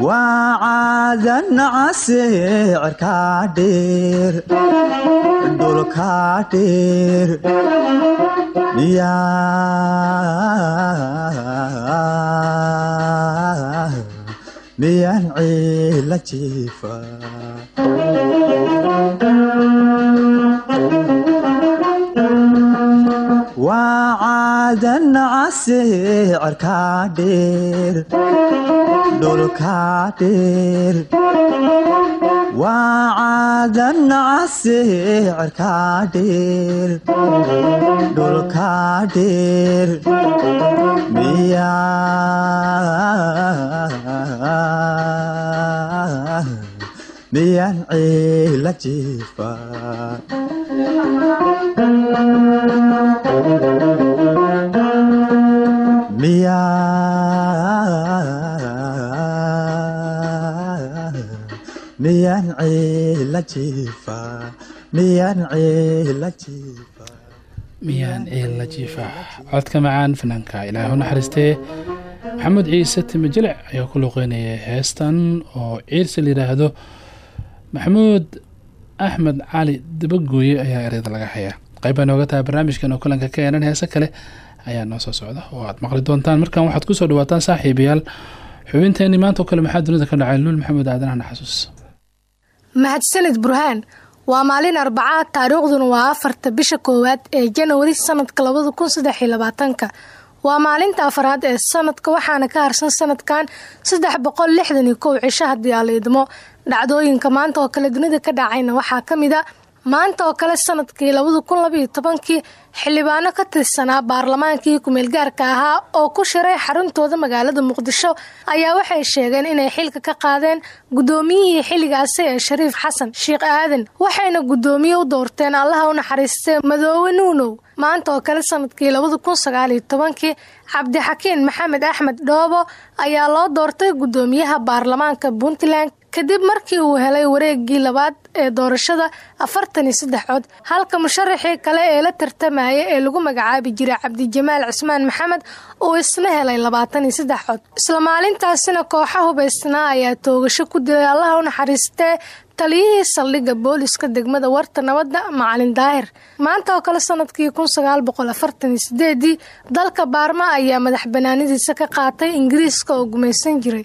waa caadan case cerkaa dheer dhulkaa dheer miyaa miyaan ciila jiifa waa caadan case cerkaa dheer dhulkaa dheer waa caadan case cerkaa dheer dhulkaa dheer miyaa miyaan ciila jiifa miyaa miyaan ciila jiifa miyaan ciila jiifa miyaan ciilla jiifa codka macaan fanaanka ilaahay u naxariistee maxamed ciise jilic ayaa ku luqeynaya heestan oo ciirse la yidhaahdo maxamuud axmed cali dabagooye ayaa ereyda laga hayaa. Qayb baa nooga tahay barnaamijkan oo kulanka ka eenan heese kale ayaa noo soo socda. Oo aad maqli doontaan. Markan waxaad ku soo dhawaataan saaxiibayaal. Xubinteeni maanta oo kale maxaa dunida ka dhacay? Luul maxamuud aadanahna xasuus mahadsanid burhaan waa maalin arbacaad taariikhduna waa afarta bisha koowaad ee janawari sanadka labada kun saddex iyo labaatanka. Waa maalinta afaraad ee sanadka waxaana ka harsan sanadkan saddex boqol lixdan iyo kow cisho haddii aa la idmo dhacdooyinka maanta oo kale dunida ka dhacayna waxaa ka mid a maanta oo kale sannadkii labada kun labaiyo tobankii xildhibaano ka tirsanaa baarlamaankii kumeelgaarka ahaa oo ku shiray xaruntooda magaalada muqdisho ayaa waxay sheegeen inay xilka ka qaadeen guddoomiyihii xilligaasi ee shariif xasan sheekh aadan waxayna guddoomiye u doorteen allaha u naxariistee madoowe nuunow. Maanta oo kale sannadkii labada kun sagaaliyo tobankii cabdixakiin maxamed axmed dhoobo ayaa loo doortay guddoomiyaha baarlamaanka puntland kadib markii uu helay wareegii labaad ee doorashada afartan iyo saddex cod halka musharaxii kale ee la tartamaya ee lagu magacaabi jiray cabdijamaal cismaan maxamed uu isna helay labaatan iyo saddex cod. Isla maalintaasina kooxa hubaysnaa ayaa toogasho ku dilay allaha u taliyihii saldhigga booliska degmada warta nabadda macalin daahir. Maanta oo kale sannadkii kun sagaal boqol afartan iyo sideedii dalka baarma ayaa madax banaanidiisa ka qaatay ingiriiska oo gumaysan jiray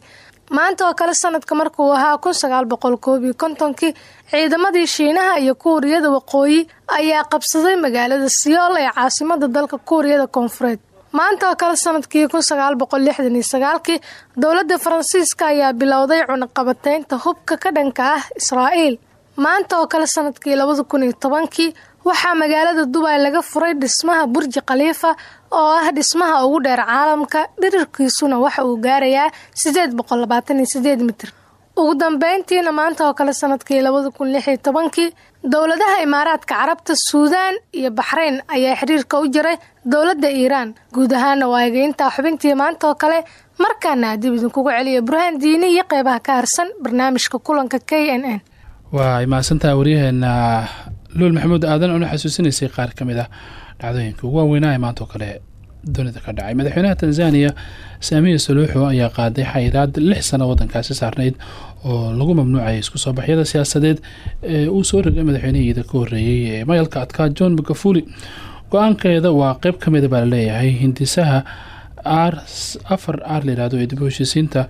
maanta oo kale sanadka markuu ahaa kun sagaal boqol koob kontonkii ciidamadii shiinaha iyo kuuriyada waqooyi ayaa qabsaday magaalada siyool ee caasimada dalka kuuriyada koonfureed. Maanta oo kale sannadkii kun sagaal boqol lixdan iyo sagaalkii dowladda faransiiska ayaa bilowday cunaqabateynta hubka ka dhanka ah israa'iil. Maanta oo kale sannadkii labada kun iyo tobankii waxaa magaalada dubay laga furay dhismaha burji khaliifa oo ah dhismaha ugu dheer caalamka dhirirkiisuna waxa uu gaarayaa sideed boqol labaatan iyo sideed mitir. Ugu dambeyntiina maanta oo kale sannadkii labada kun lix tobankii dowladaha imaaraadka carabta suudaan iyo baxrayn ayaa xiriirka u jiray dowladda iiraan guud ahaana waa egeyntaa xubintii maanta oo kale markaana adib idinkugu celiya burhaan diini iyo qeybaha ka harsan barnaamijka kulanka k n n. Waa imaasantaha waryaheena luul maxamuud aadan una xasuusinaysay qaar ka mid ah dhacdooyinka ugu waaweynaa ee maanta kale dunida ka dhacay madaxweynaha tanzaniya saamiya saluuxo ayaa qaaday xayiraad lix sano waddankaasi saarnayd oo lagu mamnuucayay isku soo baxyada siyaasadeed ee uu soo rogay madaxweynahiida ka horreeyey ee mayalka adkaa john magafuli go'aankeeda waa qeyb ka mida baa la leeyahay hindisaha r afar r layihahdo ee dib u heshiisiinta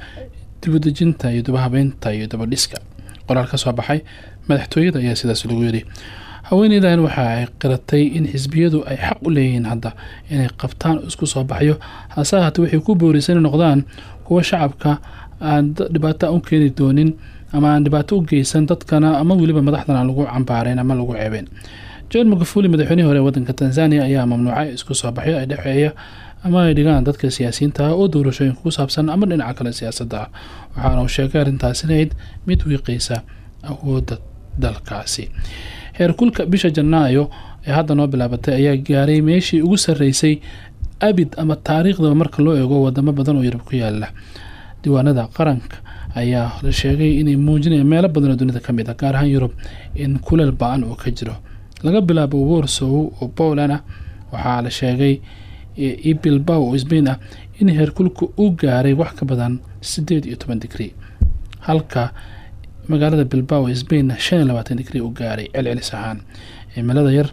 dibudejinta iyo dubahabeynta iyo dabadhiska qoraal ka soo baxay madaxtooyada ayaa sidaas lagu yidhi haweeneydan waxa ay qiratay in xisbiyadu ay xaq u leeyihiin hadda inay qabtaan isku soo baxyo. Hase ahaatee waxay ku boorisa inay noqdaan kuwa shacabka aan dhibaato u keeni doonin ama aan dhibaato u geysan dadkana ama weliba madaxdan lagu cambaarayn ama lagu ceebeen john magufuli madaxweynihii hore ee wadanka tanzania ayaa mamnuucay isku soo baxyo ay dhexeeya ama ay dhigaan dadka siyaasiyiinta ah oo doorashooyinka ku saabsan ama dhinaca kale siyaasadda. Ah waxaana uu sheegay arrintaas inayd mid wiiqeysa awoodda dalkaasi. Heerkulka bisha janaayo ee hadda noo bilaabatay ayaa gaaray meeshii ugu sarreysay abid ama taariikhdaba marka loo eego wadamo badan oo yurub ku yaalla diiwaanada qaranka ayaa la sheegay inay muujinaya meelo badan oo dunida ka mid ah gaar ahaan yurub in kuleel ba'an oo ka jiro. Laga bilaabo warsow oo poland ah waxaa la sheegay ibilbaw oo sbain ah in heerkulka uu gaaray wax ka badan sideed iyo toban digrii halka magaalada bilbao ee sbainna shan iyo labaatan digrii u gaaray celcelis ahaan. Cimilada yar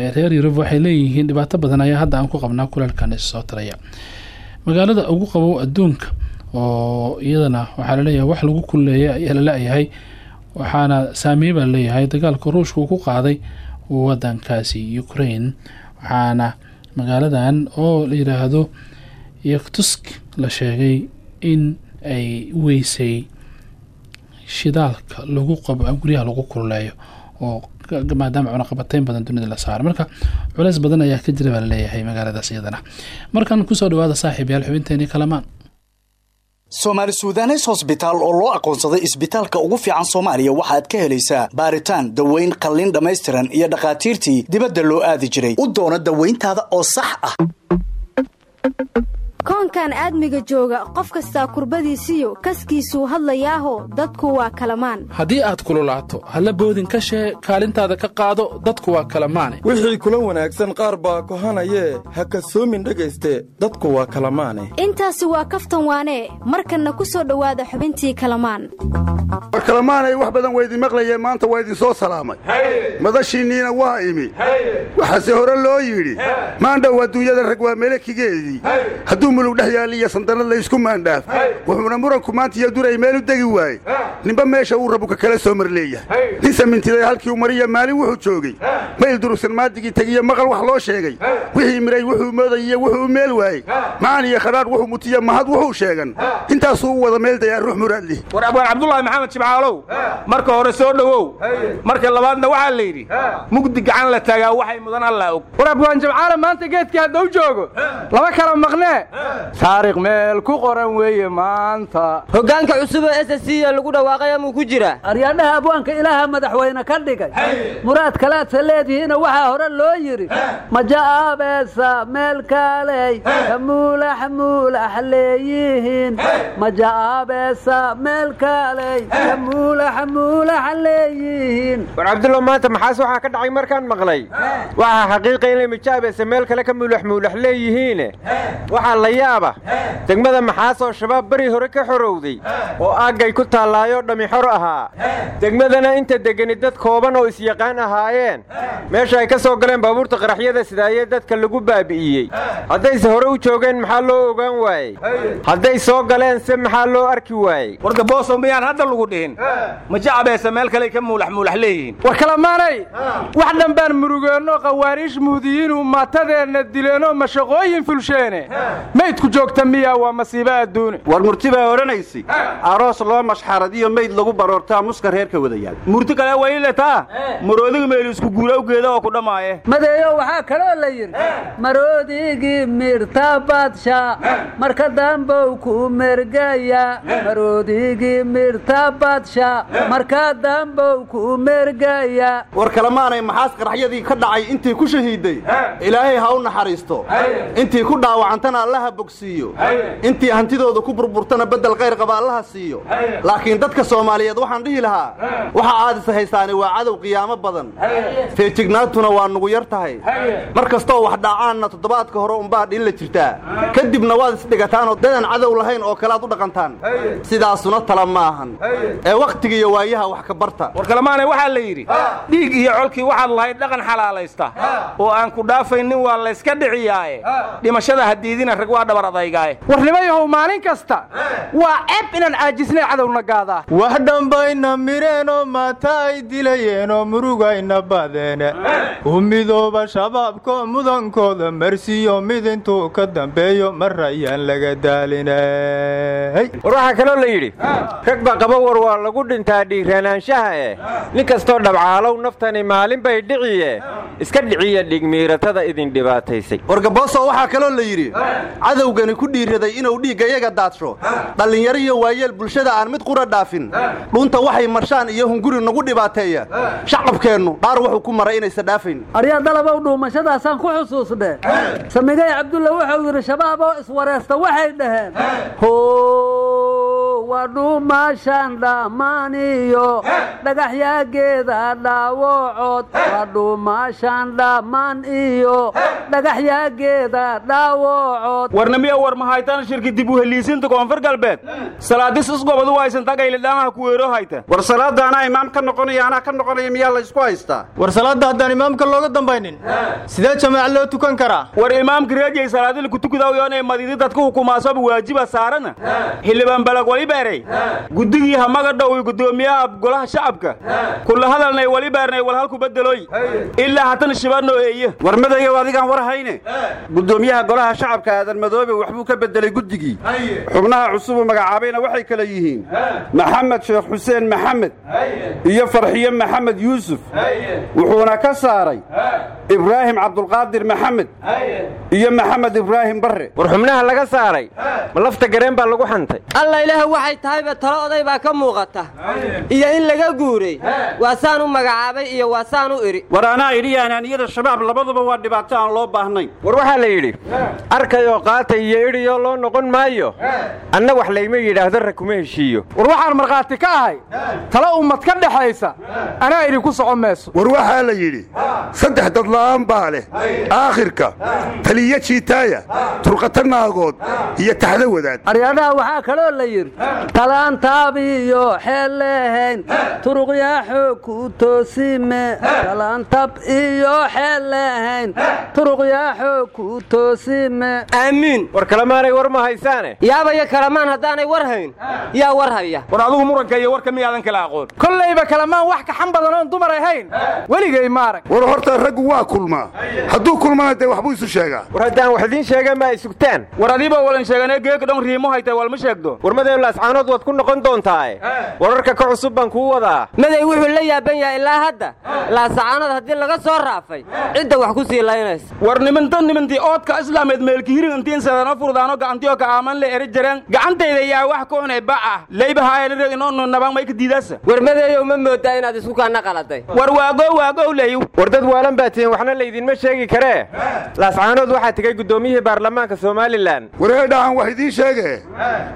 ee reer yurub waxay leeyihiin dhibaato badan ayaa hadda aan ku qabnaa kuleelkan soo taraya. Magaalada ugu qabow adduunka oo iyadana waxaa la leeyahay wax lagu kuleeya ayaa lala-yahay waxaana saameeye baa la leeyahay dagaalka ruushka uu ku qaaday wadankaasi ukraine. Waxaana magaaladan oo la yiraahdo yaktusk la sheegay in ay weysay shidaalka lagu qabo guryaha lagu kululeeyo oo maadaama cunaqabateyn badan dunida la saaro. Marka culeys badan ayaa ka jira baa la leeyahay magaaladaas iyadana. Markan ku soo dhawaada saaxiib yaal xubinteeni kalamaan. Soomaali suudanes hosbitaal oo loo aqoonsaday isbitaalka ugu fiican soomaaliya waxaad ka helaysaa baaritaan daweyn qalliin dhammaystiran iyo dhakhaatiirtii dibadda loo aadi jiray. U doono dawayntaada oo sax ah koonkan aadmiga jooga qof kastaa kurbadiisiyo kaskiisuu hadlayaaho dadku waa kalamaan. Haddii aad kululaato halla boodin ka shee kaalintaada ka qaado dadku waa kalamaane. Wixii kula wanaagsan qaar baa kohanayee ha kasoomin dhegayste dadku waa kalamaane. Intaasi waa kaftan waanee markanna ku soo dhowaada xubintii kalamaan. War kalamaanay wax badan waydin maqlayeen maanta waa idin soo salaamay. Madashiinniina waa imi. Waxaase hore loo yidhi. Maandhow adduunyada rag waa melekigeedii hadduu mulug dhex yaaliya sandanad laysku maandhaaf wuxuuna muranku maanta iyo duray meel u degi waaye ninba meesha uu rabu ka kala soo mar leeyahay nin samintiday halkii u mariya maalin wuxuu joogey mayl durugsan maadigii tegiyo maqal wax loo sheegay. Wixii miray wuxuu moodayiyo wuxuu u meel waayey. Macaan iyo khadhaadh wuxuu mutiya mahad wuxuu sheegan. Intaasuu u wada meel dayaa ruux muraadlih war abwaan cabdulaahi maxamed jimcaalow marka hore soo dhowow marka labaadna waxaa la yidhi mugdi gacan la taagaa waxay mudan allaa og. War abwaan jimcaale maanta geedkii hadda u joogo laba kala maqnee taariikh meel ku qoran weeye maanta. Hoggaanka cusub oo s lagu dhawaaqay amuu ku jira. Aryaadhaha abwaanka ilaaha madaxweyne ka dhigay. Muraad kaleadsa leedihiina waxaa hore loo yidhi. Maja'aabeesa meel kaaley kamuulax muulax leeyihiin. Maja'aabeesa meel kaaley kamuulax muulax leeyihiin. War cabdullo maanta maxaas waxaa ka dhacay markaan maqlay? Waxaa xaqiiqa inay maja'aabeesa meel kale ka muulax muulax leeyihiine waxaa la yaaba degmada maxaas oo shabaab beri hore ka xorowday oo aaggay ku taallaayo dhammi xor ahaa. Degmadana inta degani dad kooban oo isyaqaan ahaayeen. Meesha ay ka soo galeen baabuurta qaraxyada sidaayee dadka lagu baabi'iyey haddayse hore u joogeen maxaa loo ogaan waayey? Hadday soo galeen se maxaa loo arki waayey? Warka booso miyaan hadda lagu dhihin? Majacabeese meel kale ka muulax muulax leeyihiin? War kalamaanay wax dhan baan murugeenno qawaariish muudiyiinu maatadeenna dileenoo mashaqooyin fulsheene maydku joogta miya waa masiibo adduune war murti baa odhanaysay aroos loo mashxaradiyo mayd lagu baroortaa muska reerka wadayaal. Murti kale wayletaa maroodiga meel isku guulawgeeda oo ku dhammaaye madeeyo waxaa kaloo la yidhi maroodigii mirta badsha marka dambow ku mergaya maroodigii mirta badsha marka dambow ku mergaya war kalemaanay maxaas qaraxyadii ka dhacay intii ku shahiiday. Ilaahay ha u naxariisto. Intii ku dhaawacantana allaha allaha bogsiiyo intii hantidooda ku burburtana beddel khayr qaba allaha siiyo. Laakiin dadka soomaaliyeed waxaan dhihi lahaa waxa aad is haysaani waa cadow qiyaamo badan. Feejignaantuna waa nugu yar tahay. Mar kastoo wax dhaacaanna toddobaadka hore unbaa dhilla jirtaa. Kadibna waad isdhigataanoo dadan cadow lahayn oo kale aad u dhaqantaan. Sidaasuna tala ma ahan. Ee wakhtiga iyo waayaha wax ka barta. War kalemaanay waxaa la yidhi dhiig iyo colkii waxaad lahayd dhaqan xalaalaysta. Oo aan ku dhaafaynin waa layska dhiciyaaye. Dhimashada hadiidina rag waa dhabar adaygaaye warnimayahow maalin kasta waa ceeb inaan caajisnay cadowna gaadaa wax dhambayna mireenoo maata ay dilayeenoo murugayna badeene. U midooba shabaabko mudankooda marsiiyo mid intuu ka dambeeyo mar ayaan laga daalinay war waxaa kaloo la yidhi rag baa qaba war waa lagu dhintaa dhiiranaanshaha eh. Nin kastoo dhabcaalow naftani maalin bay dhiciye. Iska dhiciya dhigmiiratada idin dhibaataysay. Wargabooso waxaa kaloo la yidhi cadowgani ku dhiiraday inuu dhiigga iyaga daadsho dhallinyaro iyo waayeel bulshada aan mid qura dhaafin. Dhunta waxay marshaan iyo hunguri nagu dhibaateeya. Shacabkeennu dhaar wuxuu ku maray inaysa dhaafayn aryaa dalabow dhuumashadaasaan ku xusuusne samigay cabdulla wuxuu yidhi shabaab oo iswareesta waxay dhaheen. Ho waa dhuumaashaan dhammaaniyo dhagaxyaageeda dhaawocood. Waa dhuumaashaan dhammaan iyo dhagaxyaageeda dhaawocood. Warnamiya war mahaytan shirki dib u heliisinta koonfur galbeed? Salaadis isgobadu waysan tagaylidhaamaha ku weero hayta. War salaadda anaa imaam ka noqonaya anaa ka noqonaya miyaa la isku haystaa war salaadda haddaan imaamka looga dambaynin sidee jamaac loo tukan karaa? War imaamka reejay salaadila kutukudawyonay madidi dadka hukumaasoba waajiba saarana? Xildhibaan balag wali beeray. Guddigii hamaga dhow gudoomiyaha golaha shacabka? Kula hadalnay wali beernay wal halku bedeloy ilaa hatan shibano eeye war madayow adigaan war hayne gudoomiyaha golaha shacabka aadan madoobe waxbuu ka bedelay guddigii. Xubnaha cusubu magacaabayna waxay kale yihiin. Maxamed sheekh xuseen maxamed iyo farxiyo maxamed yuusuf. Wuxuuna ka saaray ibraahim cabdulqaadir maxamed iyo maxamed ibraahim barre. War xubnaha laga saaray ma lafta gareen baa lagu xantay waxay tahayba talo oday baa ka muuqata. Iyo in laga guuray. Waa saan u magacaabay iyo waa saan u idhi war anaa idhi anaaniyada shabaab labaduba waa dhibaato aan loo baahnayn war waxaa la yidhi arkayoo qaata iyo idhiyoo loo noqon maayo anna wax layma yidhaahdo rag kuma heshiiyo. War waxaan markhaati ka ahay talo ummad ka dhexaysa anaa idinku socon mayso war waxaa la yidhi saddex dadla'aan baa leh aakhirka taliyo jiitaaya turqata naagood iyo taxda wadaad. Aryadaha waxaa kaloo la yidhi talaantaabiyo xeel leehayn turuqyaaxoo ku toosime talaantab iyo xeel leehayn turuqyaaxoo ku toosime aamiin war kalemaanay war ma haysaane? Yaabaya kalamaan haddaanay war hayn. Yaa war haya war adigu muranka iyo warka miyaadan kala aqoon. Kollayba kalamaan wax kaxan badan oon dumar ahayn. Weligay maarag. War horta raggu waa kulmaa. Hadduu kulmana dee waxbuu isu sheegaa. War haddaan wax idiin sheega ma ay sugtaan war adiiba walan sheeganee geeka dhon riimo haytay walma sheegdo war laascaanood waad ku noqon doontaae wararka ka cusub baan kuu wadaa. Maday wuxuu la yaaban yahay ilaa hadda laasacaanood haddii laga soo raafay cidda wax ku sii laynaysa. War niminta nimintii oodka islaameed meelkihirin intiin sadano furdaano gacantiyo ka aaman le eri jareen gacantayda yaa wax ku cunay ba ah. Leybahaayalireg inoo nabaan may ka diidasa war madeeyow ma moodaa inaad isku kaana qaladay war waagow waagow leeyu. War dad waalan baa tihiin waxna laydinma sheegi karee laascaanood waxaa tegey guddoomiyihii baarlamaanka somalilan. Wareedhahan wax idiin sheege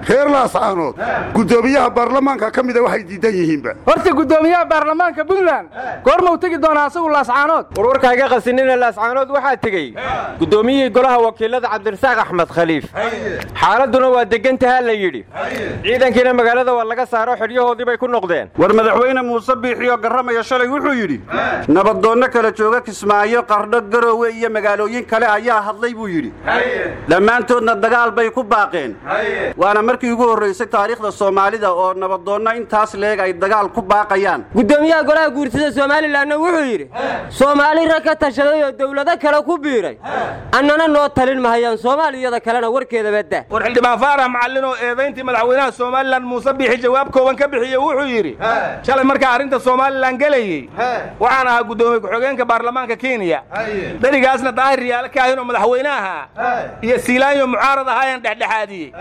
reer laascaanood guddoomiyaha baarlamaanka ka mida waxay diidan yihiinba. Horta guddoomiyaha baarlamaanka puntland goormau tegi doonaa asagu laascaanood war warkaaga qasinina laascaanood waxaa tegey guddoomiyihii golaha wakiilada cabdirasaaq axmed khaliif. Xaaladduna waa degantahaa la yidhi. Ciidankiina magaalada waa laga saaro xidhyahoodii bay ku noqdeen. War madaxweyne muuse biixiyo garramaya shalay wuxuu yidhi nabadoonno kala jooga kismaayo qardho garoowe iyo magaalooyin kale ayaa hadlay buu yidhi. Dhammaantoodna dagaal bay ku baaqeen. Waana markii ugu horraysay taariikhda soomaalida oo nabadoonno intaas leeg ay dagaal ku baaqayaan. Guddoomiyaha golaha guursida somalilanna wuxuu yidhi soomaali rag ka tashaday oo dowlado kale ku biiray. Annana noo talin mahayaan soomaaliyada kalena warkeeda badda war xildhibaan faarax macallin oo eedayntii madaxweynaha somalilan muuse biixi jawaab kooban ka bixiye wuxuu yidhi shalay markaa arrinta somalilan gelayey. Waxaan ahaa guddoomiye ku-xigeenka baarlamaanka kenya. Dherigaasna daahir riyaale ka ahin oo madaxweyne ahaa. Iyo siilaanyo mucaarad ahaayaan dhexdhexaadiyey.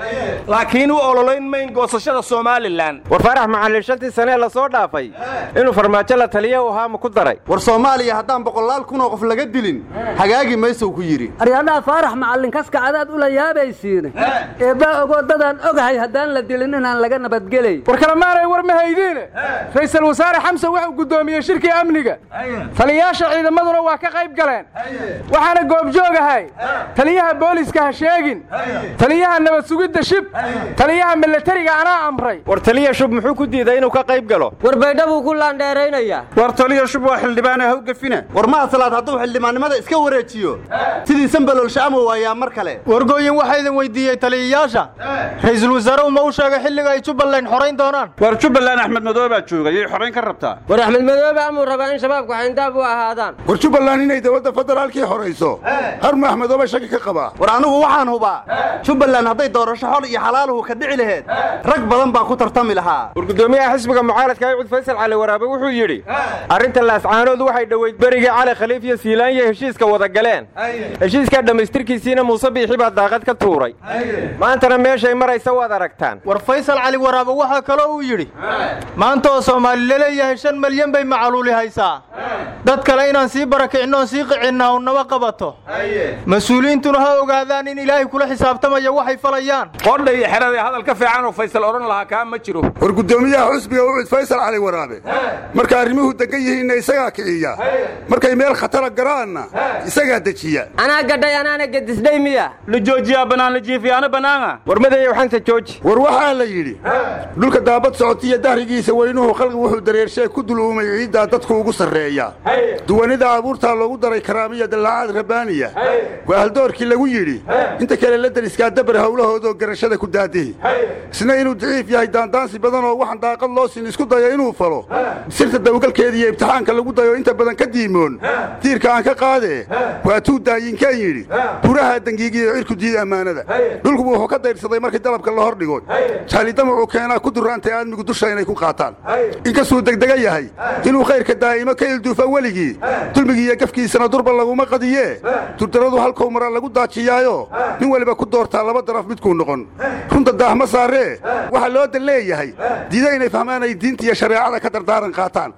Laakiin u ololayn mayn goosashada somalilan war faarax macallin shantii sanee la soo dhaafay. Inuu farmaajo la taliya u ahaa ma ku daray. War soomaaliya haddaan boqolaal kunoo qof laga dilin hagaagi maysow ku yidhi aryadhaha faarax macallin kaska adaad ula yaabaysiine eebbaa ogoo dadaan ogahay haddaan la dilin inaan laga nabadgelay war kalemaanay war ma haydiine ra'iisul wasaare xamse wuxuu guddoomiyey shirkii amniga. Taliyayaasha ciidamaduna waa ka qayb galeen. Waxaana goobjoog ahay. Taliyaha booliska ha sheegin. Taliyaha nabad sugidda shib taliyaha milatariga anaa amray. War taliya shub muxuu ku diiday inuu ka qayb galo? War baydha buu ku laandheeraynayaa war taliya shub waa xildhibaane haw gafina war mahasalaad hadduu xildhibaannimada iska wareejiyo? Sidii sanbaloolsha ama waayaa mar kale. Wargooyin waxaa idin weydiiyey taliyayaasha. Ra'iisul wasaare uma u sheegay xilliga ay jubbaland xorayn doonaan. War jubbaland axmed madoobe baa jooga yay xorayn ka rabtaa? War axmed madoobe amuu rabaa in shabaabku xayndaab u ahaadaan. War jubbaland inay dowladda federaalkii horayso. Harma axmedoobe shaki ka qabaa. War anigu waxaan hubaa. Jubbaland hadday doorasho xol iyo xalaaluhu ka dhici laheed rag badan baa ku tartami lahaa. War guddoomiyaha xisbiga mucaaradka aycud faysal cali waraabe wuxuu yidhi arrinta laascaanoodu waxay dhoweyd berigii cali khaliif iyo siilaanya heshiiska wada galeen. Heshiiskaa dhammaystirkiisiina muuse biixi baa daaqad ka tuuray. Maantana meeshay maraysa waad aragtaan. War faysal cali waraabe waxaa kaloo uu yidhi maanta oo soomaali la leeyahay shan malyan bay macaluuli haysaa. Dad kale inaan sii barakicinoon sii qicinna unnaba qabato. Mas'uuliyiintuna ha ogaadaan in ilaahay kula xisaabtamaya waxay falayaan. Qodha iyo xerada hadal ka fiican faysal odhan lahaa kaa ma jiro. War guddoomiyaha xusbiga ucud faysal cali waraabe. Marka arrimuhu degan yihiinna isagaa kiciya. Markay meel khatara garaanna isagaa dejiya. Anaa gadhay anaana gedisdhay miya. La joojiyaa bannaan la jiifiyaana bannaana war madayow xanta jooji. War waxaa la yidhi dhulka daabad socotiyo dahrigiisa weynuhu khalqi wuxuu dareershee ku duluumay ciiddaa dadku ugu sarreeya. Duwanida abuurtaa loogu daray karaamiya dallaacaad rabbaaniya. Waa haldoorkii lagu yidhi inta kale la dariskaa dabar howlahoodoo garashada ku daadihi isna inuu daciif yahay daandaansi badan oo waxaan daaqad loo siin isku daya inuu falo. Sirta dawgalkeeda iyo ibtixaanka lagu dayo inta badan ka diimoon. Diirka aan ka qaadee waa tuu daayinkaan yidhi. Buraha dangiigiyo cirku diida ammaanada. Dhulku wuxuu ka dayrsaday markii dalabka la hor dhigo jaalidamacu keenaa ku duraantay aadmigu dusha inay ku qaataan. Inkastuu degdega yahay inuu khayrka daa'imo ka ilduufa weligii dulmigii iyo gafkiisana durba laguma qadiyee. Durdaradu halkou mara lagu daajiyaayo nin weliba ku doortaa laba daraf midkuu noqon. Runta daahma saaree waxaa loo dan leeyahay diida inay fahmaan ay diinta iyo shareecada ka dardaaran qaataan.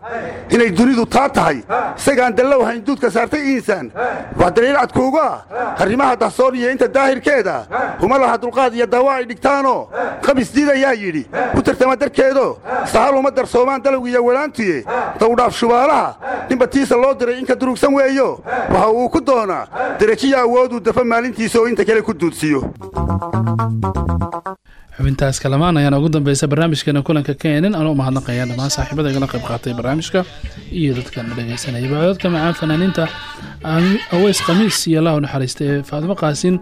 Inay dunidu taa tahay isagaan dallow hayn duudka saartay iinsaan wax daliil cadkuugu ah. Arrimaha dahsoon iyo inta daahirkeeda huma laha dulqaad iyo daawa ay dhigtaanoo qabis diid ayaa yidhi u tartama darkeedo sahal uma darsoomaan dalowga iyo walaantuye dawdhaaf shubaalaha ninba tiisa loo diray inka durugsan weeyo. Waxa uu ku doonaa derajiya awooduu dafa maalintiisa oo inta kale ku duudsiyo xubintaas kalamaan ayaana ugu dambeysa barnaamijkeena kulanka keenin anuu mahadnaqaya dhammaan saaxiibada igala qayb qaatay barnaamijka iyo dadkan dhegeysanaya. Bacdoodka macaan fanaaniinta aweys khamiis iyo allah u naxariista ee faadimo qaasin.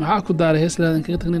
Maxaa ku daaray heeslaadan kaga tagnay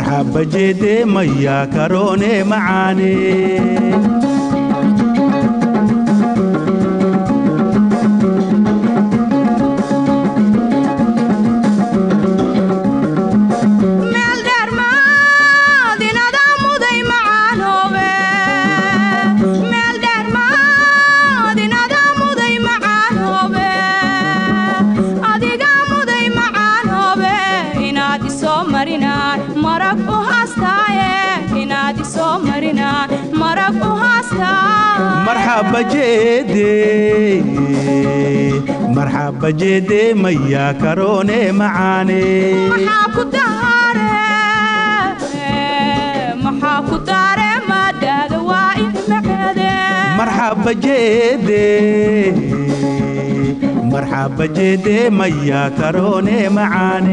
ku daare maxaa ku daare maadaada waa in maceede marxaba jeede marxaba jeede maya karoone macaane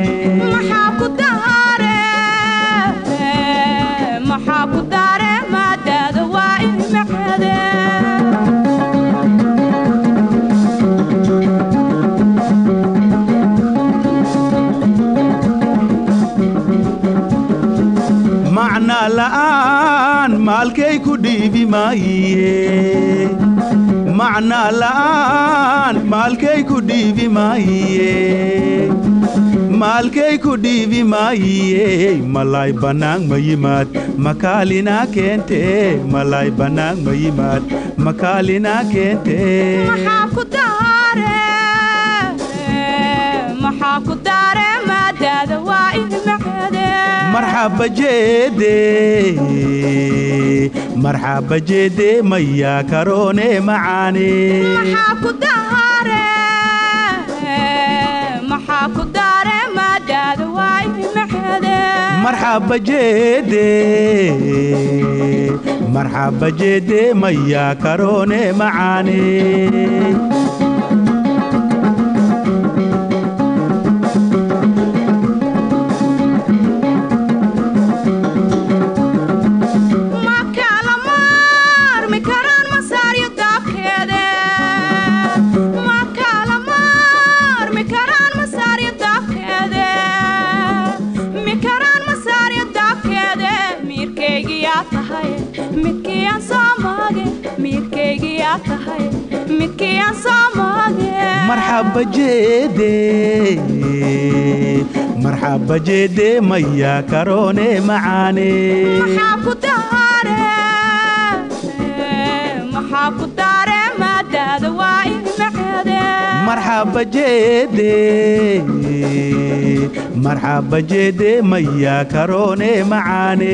maalkay ku dhiibi maaye maalkay ku dhiibi maaye malaay bannaan ma yimaad makaalinaa keente malaay bannaan ma yimaad makaalinaa keente marxaba jeede jeede maya karoone macaane maxaa ku daare maxaa maage miirkaygiyaa tahay midkiyaan soo maage marxaba jeede maya karoone macaane marxaba jeede maya karoone macaane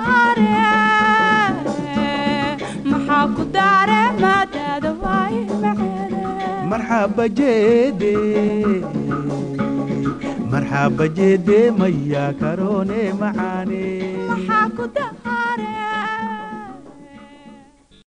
marxaba jeede maya karoone macaane